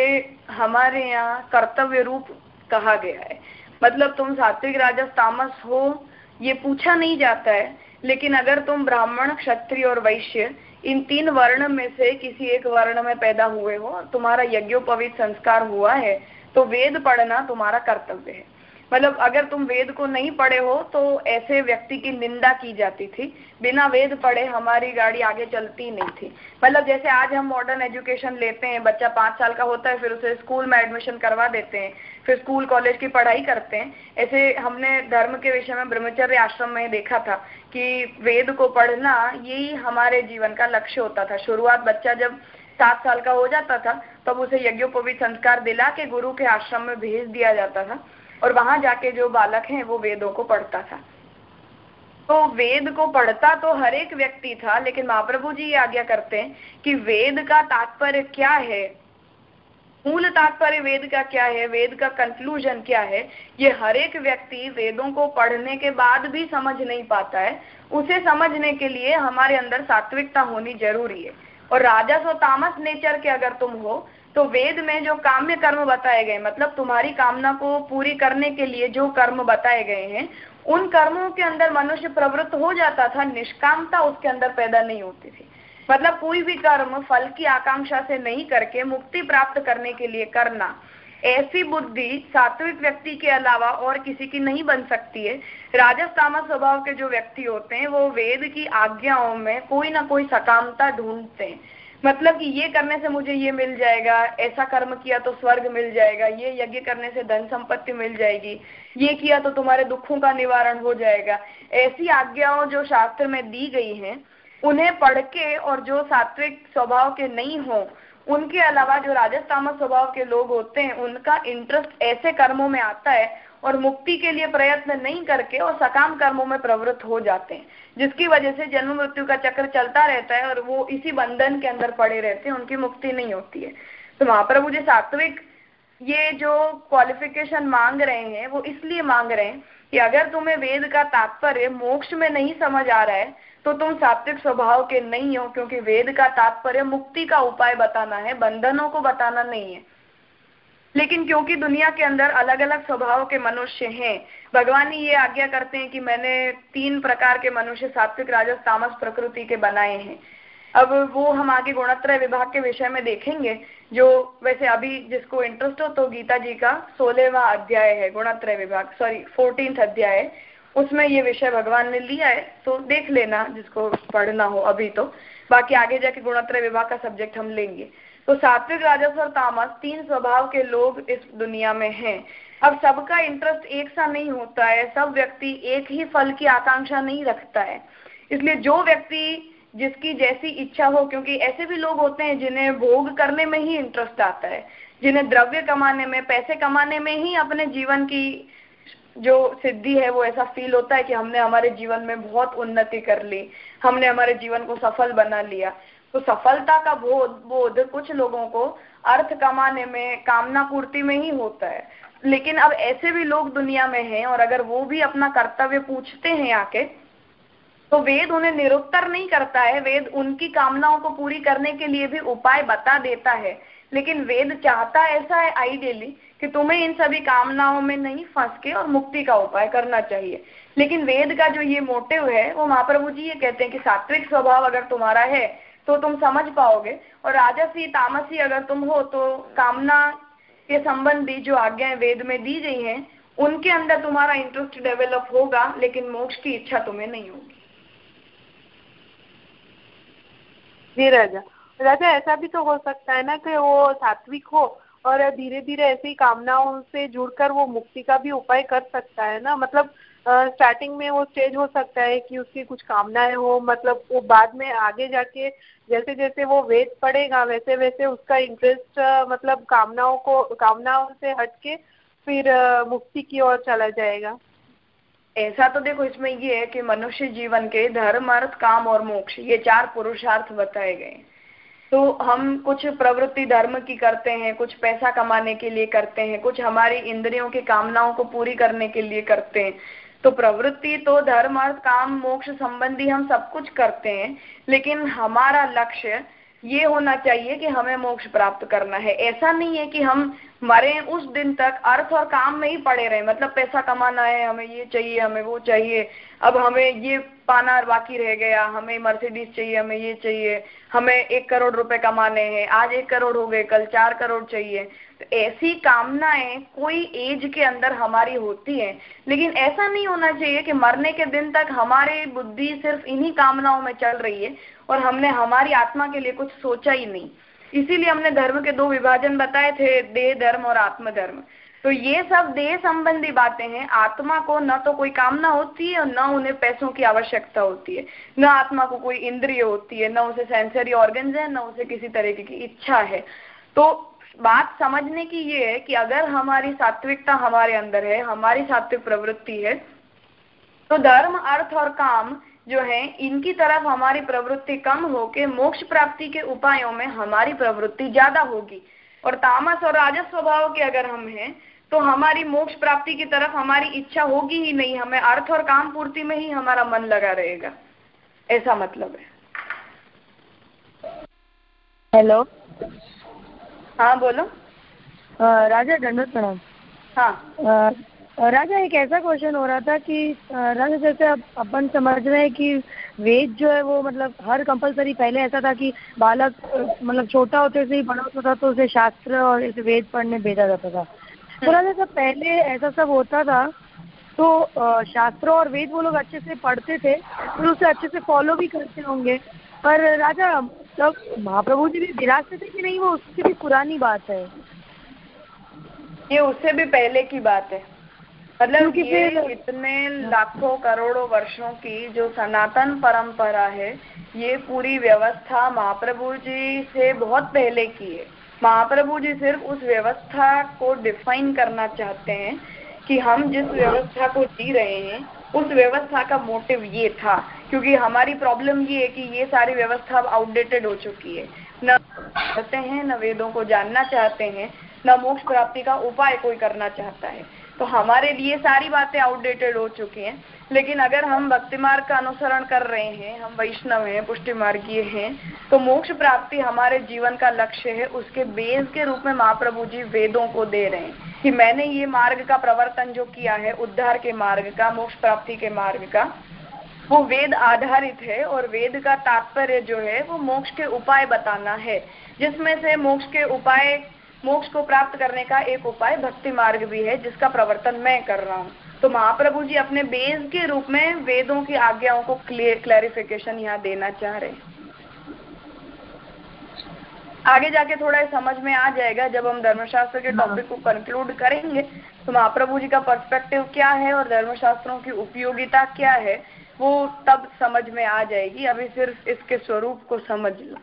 हमारे यहाँ कर्तव्य रूप कहा गया है। मतलब तुम सात्विक राजस तामस हो, ये पूछा नहीं जाता है, लेकिन अगर तुम ब्राह्मण, क्षत्रिय और वैश्य इन तीन वर्ण में से किसी एक वर्ण में पैदा हुए हो, तुम्हारा यज्ञोपवित संस्कार हुआ है तो वेद पढ़ना तुम्हारा कर्तव्य है। मतलब अगर तुम वेद को नहीं पढ़े हो तो ऐसे व्यक्ति की निंदा की जाती थी। बिना वेद पढ़े हमारी गाड़ी आगे चलती नहीं थी। मतलब जैसे आज हम मॉडर्न एजुकेशन लेते हैं, बच्चा पाँच साल का होता है, फिर उसे स्कूल में एडमिशन करवा देते हैं, फिर स्कूल कॉलेज की पढ़ाई करते हैं। ऐसे हमने धर्म के विषय में ब्रह्मचर्य आश्रम में देखा था कि वेद को पढ़ना यही हमारे जीवन का लक्ष्य होता था। शुरुआत बच्चा जब सात साल का हो जाता था, तब उसे यज्ञोपवीत संस्कार दिला के गुरु के आश्रम में भेज दिया जाता था। और वहाँ जाके जो बालक है, वो वेदों को पढ़ता था। तो वेद को पढ़ता तो हर एक व्यक्ति था, लेकिन महाप्रभु जी ये आज्ञा करते हैं कि वेद का तात्पर्य क्या है? मूल तात्पर्य वेद का क्या है? वेद का कंक्लूजन क्या है? ये हर एक व्यक्ति वेदों को पढ़ने के बाद भी समझ नहीं पाता है। उसे समझने के लिए हमारे अंदर सात्विकता होनी ज़रूरी है। और राजस और तामस नेचर के अगर तुम हो तो वेद में जो काम्य कर्म बताए गए मतलब तुम्हारी कामना को पूरी करने के लिए जो कर्म बताए गए हैं, उन कर्मों के अंदर मनुष्य प्रवृत्त हो जाता था, निष्कामता उसके अंदर पैदा नहीं होती थी। मतलब कोई भी कर्म फल की आकांक्षा से नहीं करके मुक्ति प्राप्त करने के लिए करना, ऐसी बुद्धि सात्विक व्यक्ति के अलावा और किसी की नहीं बन सकती है। राजस्थान स्वभाव के जो व्यक्ति होते हैं, वो वेद की आज्ञाओं में कोई ना कोई सकामता ढूंढते हैं। मतलब कि ये करने से मुझे ये मिल जाएगा, ऐसा कर्म किया तो स्वर्ग मिल जाएगा, ये यज्ञ करने से धन संपत्ति मिल जाएगी, ये किया तो तुम्हारे दुखों का निवारण हो जाएगा। ऐसी आज्ञाओं जो शास्त्र में दी गई हैं, उन्हें पढ़ के और जो सात्विक स्वभाव के नहीं हो, उनके अलावा जो राजस्थान स्वभाव के लोग होते हैं, उनका इंटरेस्ट ऐसे कर्मों में आता है और मुक्ति के लिए प्रयत्न नहीं करके और सकाम कर्मों में प्रवृत्त हो जाते हैं। जिसकी वजह से जन्म मृत्यु का चक्र चलता रहता है और वो इसी बंधन के अंदर पड़े रहते हैं, उनकी मुक्ति नहीं होती है। तो महाप्रभु जी सात्विक ये जो क्वालिफिकेशन मांग रहे हैं, वो इसलिए मांग रहे हैं कि अगर तुम्हें वेद का तात्पर्य मोक्ष में नहीं समझ आ रहा है तो तुम सात्विक स्वभाव के नहीं हो, क्योंकि वेद का तात्पर्य मुक्ति का उपाय बताना है, बंधनों को बताना नहीं है। लेकिन क्योंकि दुनिया के अंदर अलग अलग स्वभाव के मनुष्य हैं, भगवान ही ये आज्ञा करते हैं कि मैंने तीन प्रकार के मनुष्य, सात्विक, राजस, तामस, प्रकृति के बनाए हैं। अब वो हम आगे गुणत्रय विभाग के विषय में देखेंगे, जो वैसे अभी जिसको इंटरेस्ट हो तो गीता जी का सोलहवा अध्याय है, गुणत्रय विभाग सॉरी फोर्टीन अध्याय उसमें ये विषय भगवान ने लिया है तो देख लेना जिसको पढ़ना हो अभी तो। बाकी आगे जाके गुणत्रय विभाग का सब्जेक्ट हम लेंगे। तो सात्विक राजस और तामस तीन स्वभाव के लोग इस दुनिया में हैं। अब सबका इंटरेस्ट एक सा नहीं होता है, सब व्यक्ति एक ही फल की आकांक्षा नहीं रखता है। इसलिए जो व्यक्ति जिसकी जैसी इच्छा हो, क्योंकि ऐसे भी लोग होते हैं जिन्हें भोग करने में ही इंटरेस्ट आता है, जिन्हें द्रव्य कमाने में, पैसे कमाने में ही अपने जीवन की जो सिद्धि है, वो ऐसा फील होता है कि हमने हमारे जीवन में बहुत उन्नति कर ली, हमने हमारे जीवन को सफल बना लिया। तो सफलता का बोध बोध कुछ लोगों को अर्थ कमाने में, कामना पूर्ति में ही होता है। लेकिन अब ऐसे भी लोग दुनिया में हैं और अगर वो भी अपना कर्तव्य पूछते हैं आके तो वेद उन्हें निरुत्तर नहीं करता है। वेद उनकी कामनाओं को पूरी करने के लिए भी उपाय बता देता है। लेकिन वेद चाहता ऐसा है आइडियली कि तुम्हें इन सभी कामनाओं में नहीं फंस के और मुक्ति का उपाय करना चाहिए। लेकिन वेद का जो ये मोटिव है, वो महाप्रभु जी ये कहते हैं कि सात्विक स्वभाव अगर तुम्हारा है तो तुम समझ पाओगे। और राजसी तामसी अगर तुम हो तो कामना के संबंधी जो आज्ञाएँ वेद में दी गई हैं, उनके अंदर तुम्हारा इंटरेस्ट डेवलप होगा, लेकिन मोक्ष की इच्छा तुम्हें नहीं होगी। जी राजा। राजा, ऐसा भी तो हो सकता है ना कि वो सात्विक हो, और धीरे धीरे ऐसी कामनाओं से जुड़कर वो मुक्ति का भी उपाय कर सकता है ना? मतलब स्टार्टिंग में वो स्टेज हो सकता है कि उसकी कुछ कामनाएँ हो मतलब वो बाद में आगे जाके जैसे जैसे वो वेद पड़ेगा वैसे वैसे उसका इंटरेस्ट मतलब कामनाओं को, कामनाओं से हटके फिर मुक्ति की ओर चला जाएगा। ऐसा तो देखो इसमें ये है कि मनुष्य जीवन के धर्म, अर्थ, काम और मोक्ष, ये चार पुरुषार्थ बताए गए तो हम कुछ प्रवृत्ति धर्म की करते हैं, कुछ पैसा कमाने के लिए करते हैं, कुछ हमारी इंद्रियों की कामनाओं को पूरी करने के लिए करते हैं। तो प्रवृत्ति तो धर्म, अर्थ, काम, मोक्ष संबंधी हम सब कुछ करते हैं, लेकिन हमारा लक्ष्य ये होना चाहिए कि हमें मोक्ष प्राप्त करना है। ऐसा नहीं है कि हम मरे उस दिन तक अर्थ और काम में ही पड़े रहे। मतलब पैसा कमाना है, हमें ये चाहिए, हमें वो चाहिए, अब हमें ये पाना बाकी रह गया, हमें मर्सिडीज चाहिए, हमें ये चाहिए, हमें एक करोड़ रुपए कमाने हैं, आज एक करोड़ हो गए, कल चार करोड़ चाहिए। ऐसी कामनाएँ कोई एज के अंदर हमारी होती है। लेकिन ऐसा नहीं होना चाहिए कि मरने के दिन तक हमारी बुद्धि सिर्फ़ इन्हीं कामनाओं में चल रही है और हमने हमारी आत्मा के लिए कुछ सोचा ही नहीं। इसीलिए हमने धर्म के दो विभाजन बताए थे, देह धर्म और आत्मधर्म। तो ये सब देह संबंधी बातें हैं। आत्मा को न तो कोई कामना होती है और न उन्हें पैसों की आवश्यकता होती है। न आत्मा को कोई इंद्रिय होती है, न उसे सेंसरी ऑर्गन है, न उसे किसी तरीके की इच्छा है। तो बात समझने की ये है कि अगर हमारी सात्विकता हमारे अंदर है, हमारी सात्विक प्रवृत्ति है तो धर्म, अर्थ और काम जो है, इनकी तरफ़ हमारी प्रवृत्ति कम होके मोक्ष प्राप्ति के उपायों में हमारी प्रवृत्ति ज़्यादा होगी। और तामस और राजस्व स्वभाव के अगर हम हैं तो हमारी मोक्ष प्राप्ति की तरफ़ हमारी इच्छा होगी ही नहीं, हमें अर्थ और काम पूर्ति में ही हमारा मन लगा रहेगा। ऐसा मतलब है। हेलो? हाँ बोलो। राजा दंडोत प्रणाम। हाँ। राजा एक ऐसा क्वेश्चन हो रहा था कि राजा जैसे अब अपन समझ रहे हैं कि वेद जो है वो मतलब हर कंपलसरी पहले ऐसा था कि बालक मतलब छोटा होते से ही बड़ा होता था तो उसे शास्त्र और इसे वेद पढ़ने भेजा जाता था। तो राजा जब पहले ऐसा सब होता था तो शास्त्र और वेद वो लोग अच्छे से पढ़ते थे फिर उसे अच्छे से फॉलो भी करते होंगे। पर राजा तब महाप्रभु जी भी विरासते थे कि नहीं वो उससे भी पुरानी बात है। ये उससे भी पहले की बात है। मतलब ये इतने लाखों करोड़ों वर्षों की जो सनातन परंपरा है ये पूरी व्यवस्था महाप्रभु जी से बहुत पहले की है। महाप्रभु जी सिर्फ़ उस व्यवस्था को डिफाइन करना चाहते हैं कि हम जिस व्यवस्था को जी रहे हैं उस व्यवस्था का मोटिव ये था। क्योंकि हमारी प्रॉब्लम ये है कि ये सारी व्यवस्था अब आउटडेटेड हो चुकी है। न चाहते हैं, न वेदों को जानना चाहते हैं, न मोक्ष प्राप्ति का उपाय कोई करना चाहता है। तो हमारे लिए सारी बातें आउटडेटेड हो चुकी हैं। लेकिन अगर हम भक्ति मार्ग का अनुसरण कर रहे हैं, हम वैष्णव हैं, पुष्टि मार्गीय हैं तो मोक्ष प्राप्ति हमारे जीवन का लक्ष्य है। उसके बेस के रूप में महाप्रभु जी वेदों को दे रहे हैं कि मैंने ये मार्ग का प्रवर्तन जो किया है, उद्धार के मार्ग का, मोक्ष प्राप्ति के मार्ग का वो वेद आधारित है और वेद का तात्पर्य जो है वो मोक्ष के उपाय बताना है, जिसमें से मोक्ष के उपाय, मोक्ष को प्राप्त करने का एक उपाय भक्ति मार्ग भी है, जिसका प्रवर्तन मैं कर रहा हूँ। तो महाप्रभु जी अपने बेस के रूप में वेदों की आज्ञाओं को क्लियर क्लैरिफिकेशन यहाँ देना चाह रहे आगे जाके थोड़ा समझ में आ जाएगा, जब हम धर्मशास्त्र के टॉपिक को कंक्लूड करेंगे तो महाप्रभु जी का पर्सपेक्टिव क्या है और धर्मशास्त्रों की उपयोगिता क्या है वो तब समझ में आ जाएगी अभी सिर्फ इसके स्वरूप को समझ लो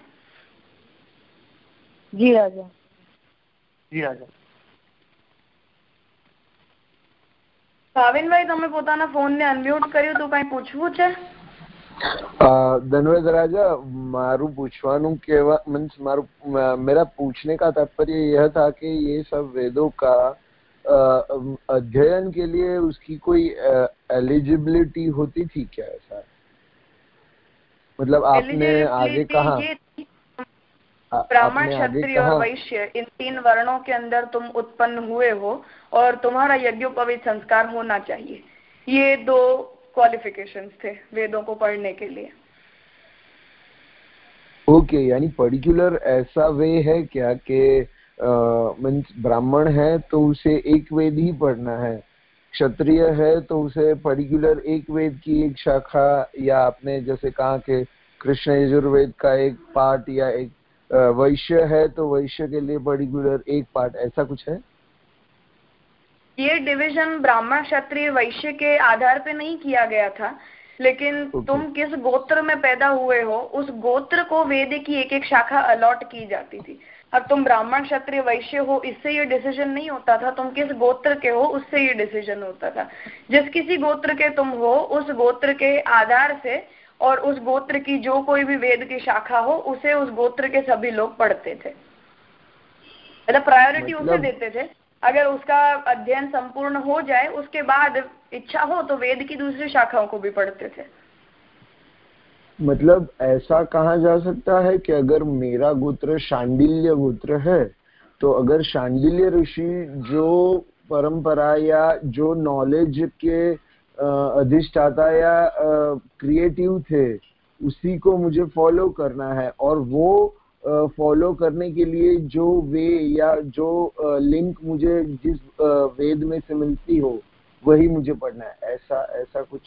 जी राजा જી રાજા ભાવિનભાઈ તમે પોતાના ફોનને અનમ્યુટ કર્યું તો કઈ પૂછવું છે धन्यवाद राजा मारू पूछवानु केवा मीन्स मारू मेरा पूछने का तात्पर्य यह था कि ये सब वेदों का अध्ययन के लिए उसकी कोई एलिजिबिलिटी होती थी क्या ऐसा? मतलब आपने आगे कहा? ब्राह्मण क्षत्रिय और वैश्य इन तीन वर्णों के अंदर तुम उत्पन्न हुए हो और तुम्हारा यज्ञोपवित संस्कार होना चाहिए। ये दो क्वालिफिकेशंस थे वेदों को पढ़ने के लिए। ओके okay, यानी पर्टिकुलर ऐसा वे है क्या कि मीन्स ब्राह्मण है तो उसे एक वेद ही पढ़ना है। क्षत्रिय है तो उसे पर्टिकुलर एक वेद की एक शाखा या आपने जैसे कहा कि कृष्ण यजुर्वेद का एक पार्ट या एक वैश्य है तो वैश्य के लिए पर्टिकुलर एक पार्ट ऐसा कुछ है? ये डिवीज़न ब्राह्मण क्षत्रिय वैश्य के आधार पे नहीं किया गया था लेकिन okay. तुम किस गोत्र में पैदा हुए हो उस गोत्र को वेद की एक एक शाखा अलॉट की जाती थी। अब तुम ब्राह्मण क्षत्रिय वैश्य हो इससे ये डिसीज़न नहीं होता था। तुम किस गोत्र के हो उससे ये डिसीज़न होता था। जिस किसी गोत्र के तुम हो उस गोत्र के आधार से और उस गोत्र की जो कोई भी वेद की शाखा हो उसे उस गोत्र के सभी लोग पढ़ते थे। मतलब प्रायोरिटी उसे मतलब देते थे। अगर उसका अध्ययन संपूर्ण हो जाए उसके बाद इच्छा हो तो वेद की दूसरी शाखाओं को भी पढ़ते थे। मतलब ऐसा कहा जा सकता है कि अगर मेरा गोत्र शांडिल्य गोत्र है तो अगर शांडिल्य ऋषि जो परंपरा या जो नॉलेज के अधिष्ठाता या क्रिएटिव थे, उसी को मुझे फॉलो करना है। और वो फॉलो करने के लिए जो वे या जो लिंक मुझे जिस वेद में से मिलती हो, वही मुझे पढ़ना है। ऐसा ऐसा कुछ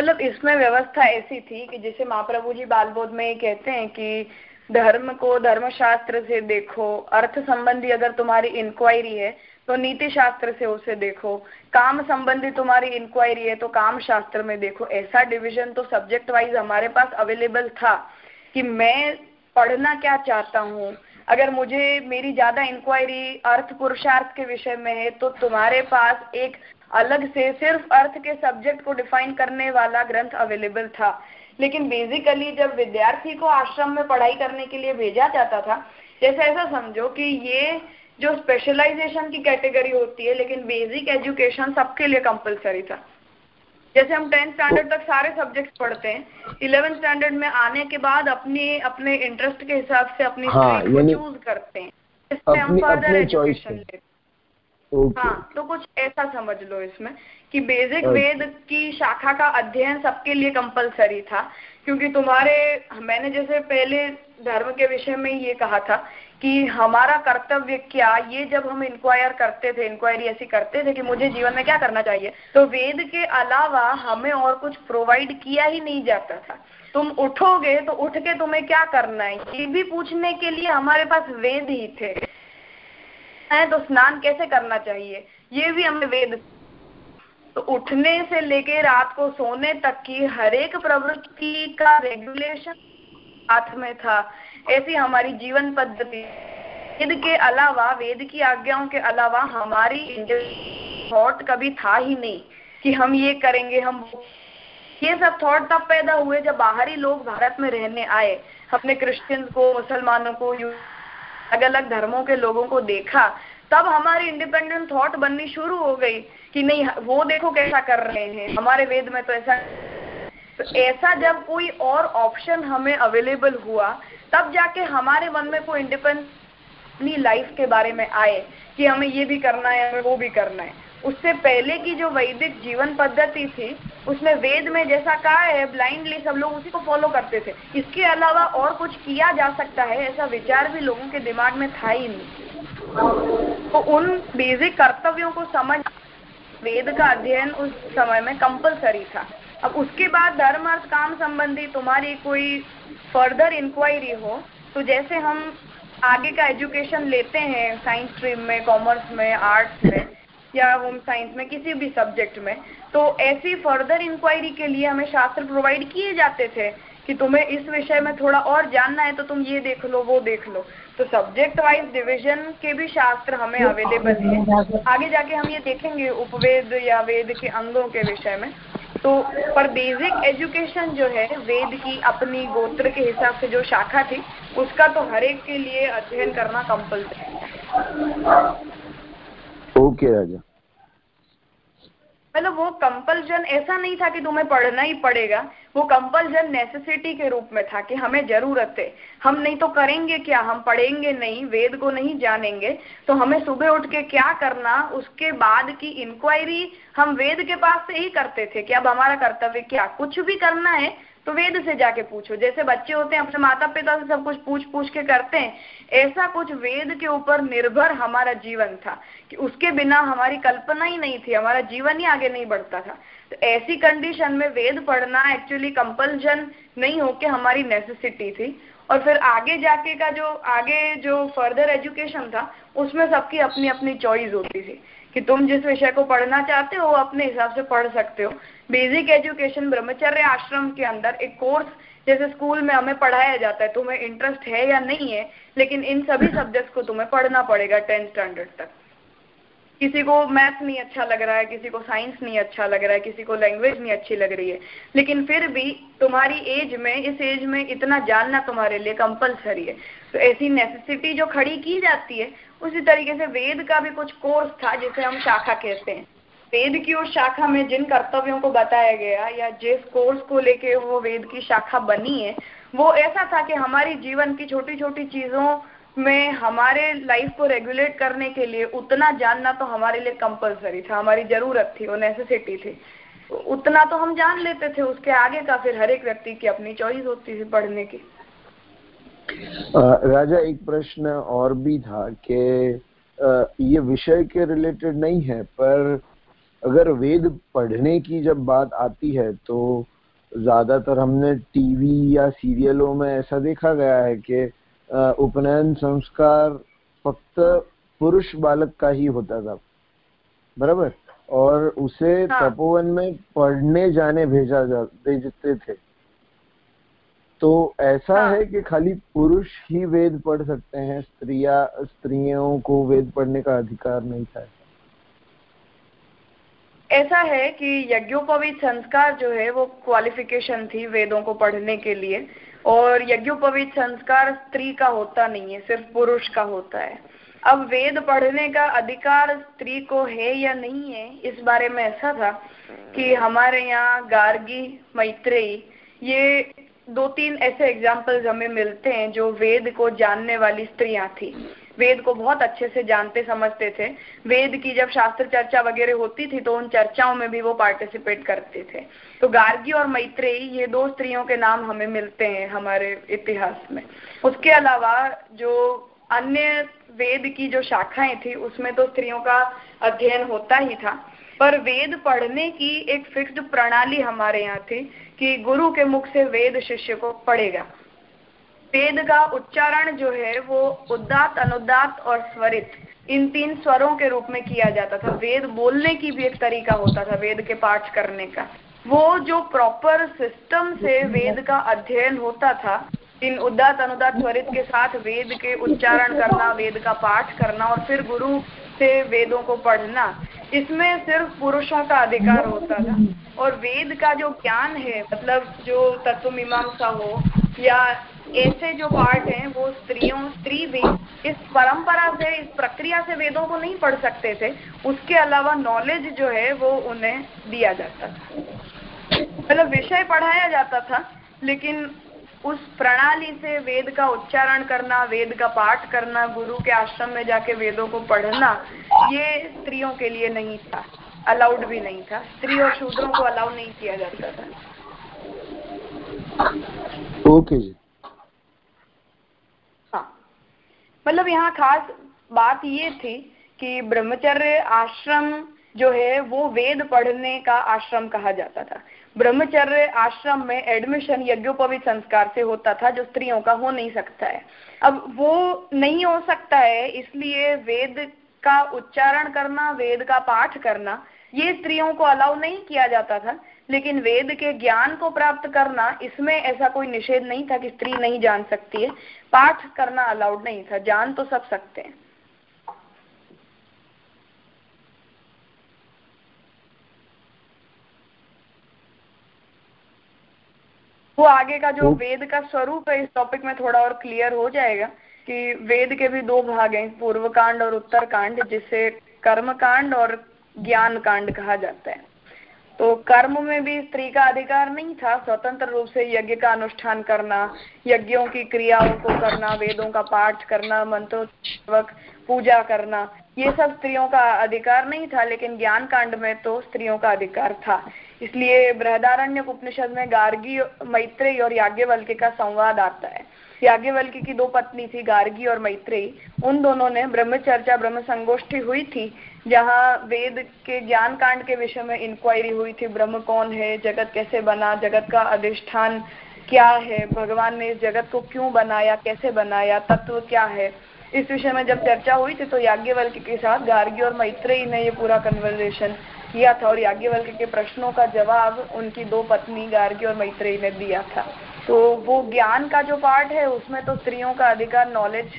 मतलब इसमें व्यवस्था ऐसी थी कि जैसे महाप्रभु जी बाल बोध में कहते हैं कि धर्म को धर्मशास्त्र से देखो, अर्थ संबंधी अगर तुम्हारी इंक्वायरी है तो नीति शास्त्र से उसे देखो, काम संबंधी तुम्हारी इंक्वायरी है तो काम शास्त्र में देखो। ऐसा डिविजन तो सब्जेक्ट वाइज हमारे पास अवेलेबल था कि मैं पढ़ना क्या चाहता हूँ। अगर मुझे मेरी ज़्यादा इंक्वायरी अर्थ पुरुषार्थ के विषय में है तो तुम्हारे पास एक अलग से सिर्फ़ अर्थ के सब्जेक्ट को डिफाइन करने वाला ग्रंथ अवेलेबल था। लेकिन बेसिकली जब विद्यार्थी को आश्रम में पढ़ाई करने के लिए भेजा जाता था जैसे ऐसा समझो कि ये जो स्पेशलाइजेशन की कैटेगरी होती है लेकिन बेसिक एजुकेशन सबके लिए कंपलसरी था। जैसे हम टेंथ स्टैंडर्ड तक सारे सब्जेक्ट्स पढ़ते हैं इलेवेंथ स्टैंडर्ड में आने के बाद अपने अपने इंटरेस्ट के हिसाब से अपनी हाँ, चूज़ करते हैं। फर्दर एजुकेशन लेते हैं। हाँ तो कुछ ऐसा समझ लो इसमें कि बेसिक वेद की शाखा का अध्ययन सबके लिए कंपलसरी था क्योंकि तुम्हारे मैंने जैसे पहले धर्म के विषय में ये कहा था कि हमारा कर्तव्य क्या ये जब हम इंक्वायर करते थे इंक्वायरी ऐसी करते थे कि मुझे जीवन में क्या करना चाहिए तो वेद के अलावा हमें और कुछ प्रोवाइड किया ही नहीं जाता था। तुम उठोगे तो उठ के तुम्हें क्या करना है ये भी पूछने के लिए हमारे पास वेद ही थे। है तो स्नान कैसे करना चाहिए? ये भी हमें वेद तो उठने से लेके रात को सोने तक की हर एक प्रवृत्ति का रेगुलेशन हाथ में था। ऐसी हमारी जीवन पद्धति वेद के अलावा, वेद की आज्ञाओं के अलावा हमारी थॉट कभी था ही नहीं कि हम ये करेंगे, हम ये सब थॉट तब पैदा हुए जब बाहरी लोग भारत में रहने आए। अपने क्रिश्चियंस को, मुसलमानों को अलग अलग धर्मों के लोगों को देखा, तब हमारी इंडिपेंडेंट थॉट बननी शुरू हो गई कि नहीं, वो देखो कैसा कर रहे हैं। हमारे वेद में तो ऐसा तो ऐसा जब कोई और ऑप्शन हमें अवेलेबल हुआ, तब जाके हमारे मन में कोई इंडिपेंडेंट अपनी लाइफ के बारे में आए कि हमें ये भी करना है, हमें वो भी करना है। उससे पहले की जो वैदिक जीवन पद्धति थी, उसमें वेद में जैसा कहा है ब्लाइंडली सब लोग उसी को फॉलो करते थे। इसके अलावा और कुछ किया जा सकता है, ऐसा विचार भी लोगों के दिमाग में था ही नहीं। तो उन बेसिक कर्तव्यों को समझ, वेद का अध्ययन उस समय में कंपलसरी था। अब उसके बाद धर्म, अर्थ, काम संबंधी तुम्हारी कोई फर्दर इंक्वायरी हो तो जैसे हम आगे का एजुकेशन लेते हैं साइंस स्ट्रीम में कॉमर्स में आर्ट्स में या होम साइंस में, किसी भी सब्जेक्ट में तो ऐसी फर्दर इंक्वायरी के लिए हमें शास्त्र प्रोवाइड किए जाते थे कि तुम्हें इस विषय में थोड़ा और जानना है तो तुम ये देख लो, वो देख लो। तो सब्जेक्ट वाइज डिवीज़न के भी शास्त्र हमें अवेलेबल है। आगे जाके हम ये देखेंगे उपवेद या वेद के अंगों के विषय में। तो पर बेसिक एजुकेशन जो है, वेद की अपनी गोत्र के हिसाब से जो शाखा थी, उसका तो हर एक के लिए अध्ययन करना कंपल्सरी ओके राजा। मतलब वो कंपल्जन ऐसा नहीं था कि तुम्हें पढ़ना ही पड़ेगा। वो कंपल्जन नेसेसिटी के रूप में था कि हमें ज़रूरत है। हम नहीं तो करेंगे क्या? हम पढ़ेंगे नहीं, वेद को नहीं जानेंगे। तो हमें सुबह उठ के क्या करना? उसके बाद की इंक्वायरी हम वेद के पास से ही करते थे कि अब हमारा कर्तव्य क्या? कुछ भी करना है तो वेद से जाके पूछो। जैसे बच्चे होते हैं, अपने माता पिता से सब कुछ पूछ पूछ के करते हैं, ऐसा कुछ वेद के ऊपर निर्भर हमारा जीवन था कि उसके बिना हमारी कल्पना ही नहीं थी, हमारा जीवन ही आगे नहीं बढ़ता था। तो ऐसी कंडीशन में वेद पढ़ना एक्चुअली कंपल्जन नहीं होके हमारी नेसेसिटी थी। और फिर आगे जाके का जो, आगे जो फर्दर एजुकेशन था, उसमें सबकी अपनी अपनी चॉइस होती थी कि तुम जिस विषय को पढ़ना चाहते हो अपने हिसाब से पढ़ सकते हो। बेसिक एजुकेशन ब्रह्मचर्य आश्रम के अंदर एक कोर्स जैसे स्कूल में हमें पढ़ाया जाता है, तुम्हें इंटरेस्ट है या नहीं है, लेकिन इन सभी सब्जेक्ट्स को तुम्हें पढ़ना पड़ेगा टेंथ स्टैंडर्ड तक। किसी को मैथ नहीं अच्छा लग रहा है, किसी को साइंस नहीं अच्छा लग रहा है, किसी को लैंग्वेज नहीं अच्छी लग रही है, लेकिन फिर भी तुम्हारी एज में, इस एज में इतना जानना तुम्हारे लिए कंपलसरी है। तो ऐसी नेसेसिटी जो खड़ी की जाती है, उसी तरीके से वेद का भी कुछ कोर्स था, जिसे हम शाखा कहते हैं। वेद की उस शाखा में जिन कर्तव्यों को बताया गया या जिस कोर्स को लेके वो वेद की शाखा बनी है, वो ऐसा था कि हमारी जीवन की छोटी छोटी चीज़ों में हमारे लाइफ को रेगुलेट करने के लिए उतना जानना तो हमारे लिए कंपलसरी था, हमारी ज़रूरत थी, वो नेसेसिटी थी। उतना तो हम जान लेते थे, उसके आगे का फिर हर एक व्यक्ति की अपनी चॉइस होती थी पढ़ने की। राजा, एक प्रश्न और भी था कि ये विषय के रिलेटेड नहीं है, पर अगर वेद पढ़ने की जब बात आती है तो ज़्यादातर हमने टीवी या सीरियलों में ऐसा देखा गया है कि उपनयन संस्कार फक्त पुरुष बालक का ही होता था बराबर और उसे हाँ। तपोवन में पढ़ने जाने भेजा जा भेजते थे तो ऐसा हाँ। है कि खाली पुरुष ही वेद पढ़ सकते हैं स्त्रिया स्त्रियों को वेद पढ़ने का अधिकार नहीं था ऐसा है कि यज्ञोपवीत संस्कार जो है वो क्वालिफिकेशन थी वेदों को पढ़ने के लिए और यज्ञोपवीत संस्कार स्त्री का होता नहीं है, सिर्फ़ पुरुष का होता है। अब वेद पढ़ने का अधिकार स्त्री को है या नहीं है, इस बारे में ऐसा था कि हमारे यहाँ गार्गी, मैत्रेयी, ये दो तीन ऐसे एग्जाम्पल्स हमें मिलते हैं जो वेद को जानने वाली स्त्रियाँ थी। वेद को बहुत अच्छे से जानते, समझते थे। वेद की जब शास्त्र चर्चा वगैरह होती थी तो उन चर्चाओं में भी वो पार्टिसिपेट करते थे। तो गार्गी और मैत्रेयी, ये दो स्त्रियों के नाम हमें मिलते हैं हमारे इतिहास में। उसके अलावा जो अन्य वेद की जो शाखाएँ थी, उसमें तो स्त्रियों का अध्ययन होता ही था। पर वेद पढ़ने की एक फिक्स्ड प्रणाली हमारे यहाँ थी कि गुरु के मुख से वेद शिष्य को पढ़ेगा। वेद का उच्चारण जो है वो उदात अनुदात और स्वरित, इन तीन स्वरों के रूप में किया जाता था। वेद बोलने की भी एक तरीका होता था, वेद के पाठ करने का। वो जो प्रॉपर सिस्टम से वेद का अध्ययन होता था, इन उदात अनुदात स्वरित के साथ वेद के उच्चारण करना, वेद का पाठ करना और फिर गुरु से वेदों को पढ़ना, इसमें सिर्फ़ पुरुषों का अधिकार होता था। और वेद का जो ज्ञान है मतलब जो तत्व मीमांसा हो या ऐसे जो पार्ट हैं, वो स्त्रियों, स्त्री भी इस परंपरा से, इस प्रक्रिया से वेदों को नहीं पढ़ सकते थे। उसके अलावा नॉलेज जो है, वो उन्हें दिया जाता था। मतलब विषय पढ़ाया जाता था, लेकिन उस प्रणाली से वेद का उच्चारण करना, वेद का पाठ करना, गुरु के आश्रम में जाके वेदों को पढ़ना, ये स्त्रियों के लिए नहीं था। अलाउड भी नहीं था। स्त्री और शूद्रों को अलाउ नहीं किया जाता था। Okay okay. मतलब यहाँ खास बात ये थी कि ब्रह्मचर्य आश्रम जो है, वो वेद पढ़ने का आश्रम कहा जाता था। ब्रह्मचर्य आश्रम में एडमिशन यज्ञोपवित संस्कार से होता था, जो स्त्रियों का हो नहीं सकता है। अब वो नहीं हो सकता है, इसलिए वेद का उच्चारण करना, वेद का पाठ करना, ये स्त्रियों को अलाउ नहीं किया जाता था। लेकिन वेद के ज्ञान को प्राप्त करना इसमें ऐसा कोई निषेध नहीं था कि स्त्री नहीं जान सकती है। पाठ करना अलाउड नहीं था जान तो सब सकते हैं। वो आगे का जो वेद का स्वरूप है इस टॉपिक में थोड़ा और क्लियर हो जाएगा कि वेद के भी दो भाग हैं पूर्व कांड और उत्तर कांड जिसे कर्म कांड और ज्ञान कांड कहा जाता है। तो कर्म में भी स्त्री का अधिकार नहीं था। स्वतंत्र रूप से यज्ञ का अनुष्ठान करना, यज्ञों की क्रियाओं को करना, वेदों का पाठ करना मंत्रोत्सवक पूजा करना, ये सब स्त्रियों का अधिकार नहीं था, लेकिन ज्ञान कांड में तो स्त्रियों का अधिकार था। इसलिए बृहदारण्य उपनिषद में गार्गी, मैत्रेयी और याज्ञवल्क्य का संवाद आता है। याज्ञवल्क्य की दो पत्नी थी, गार्गी और मैत्रेयी उन दोनों ने ब्रह्मचर्चा ब्रह्म संगोष्ठी हुई थी, जहाँ वेद के ज्ञान कांड के विषय में इंक्वायरी हुई थी, ब्रह्म कौन है, जगत कैसे बना, जगत का अधिष्ठान क्या है, भगवान ने इस जगत को क्यों बनाया, कैसे बनाया, तत्व क्या है? इस विषय में जब चर्चा हुई थी तो याज्ञवल्क के साथ गार्गी और मैत्रेयी ने ये पूरा कन्वर्जेशन किया था, और याज्ञवल्क के प्रश्नों का जवाब उनकी दो पत्नी, गार्गी और मैत्रेयी ने दिया था। तो वो ज्ञान का जो पार्ट है उसमें तो स्त्रियों का अधिकार नॉलेज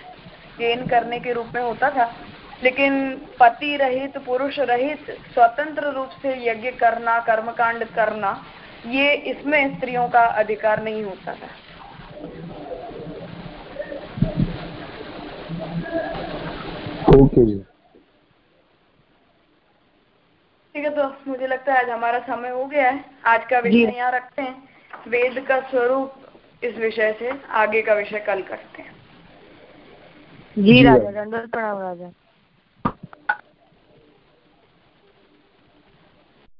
गेन करने के रूप में होता था। लेकिन पति रहित पुरुष रहित स्वतंत्र रूप से यज्ञ करना कर्मकांड करना ये इसमें स्त्रियों का अधिकार नहीं होता था। ओके ठीक है तो मुझे लगता है आज हमारा समय हो गया है। आज का विषय यहाँ रखते हैं। वेद का स्वरूप इस विषय से आगे का विषय कल करते हैं। जी राजा। दंडवत प्रणाम राजा।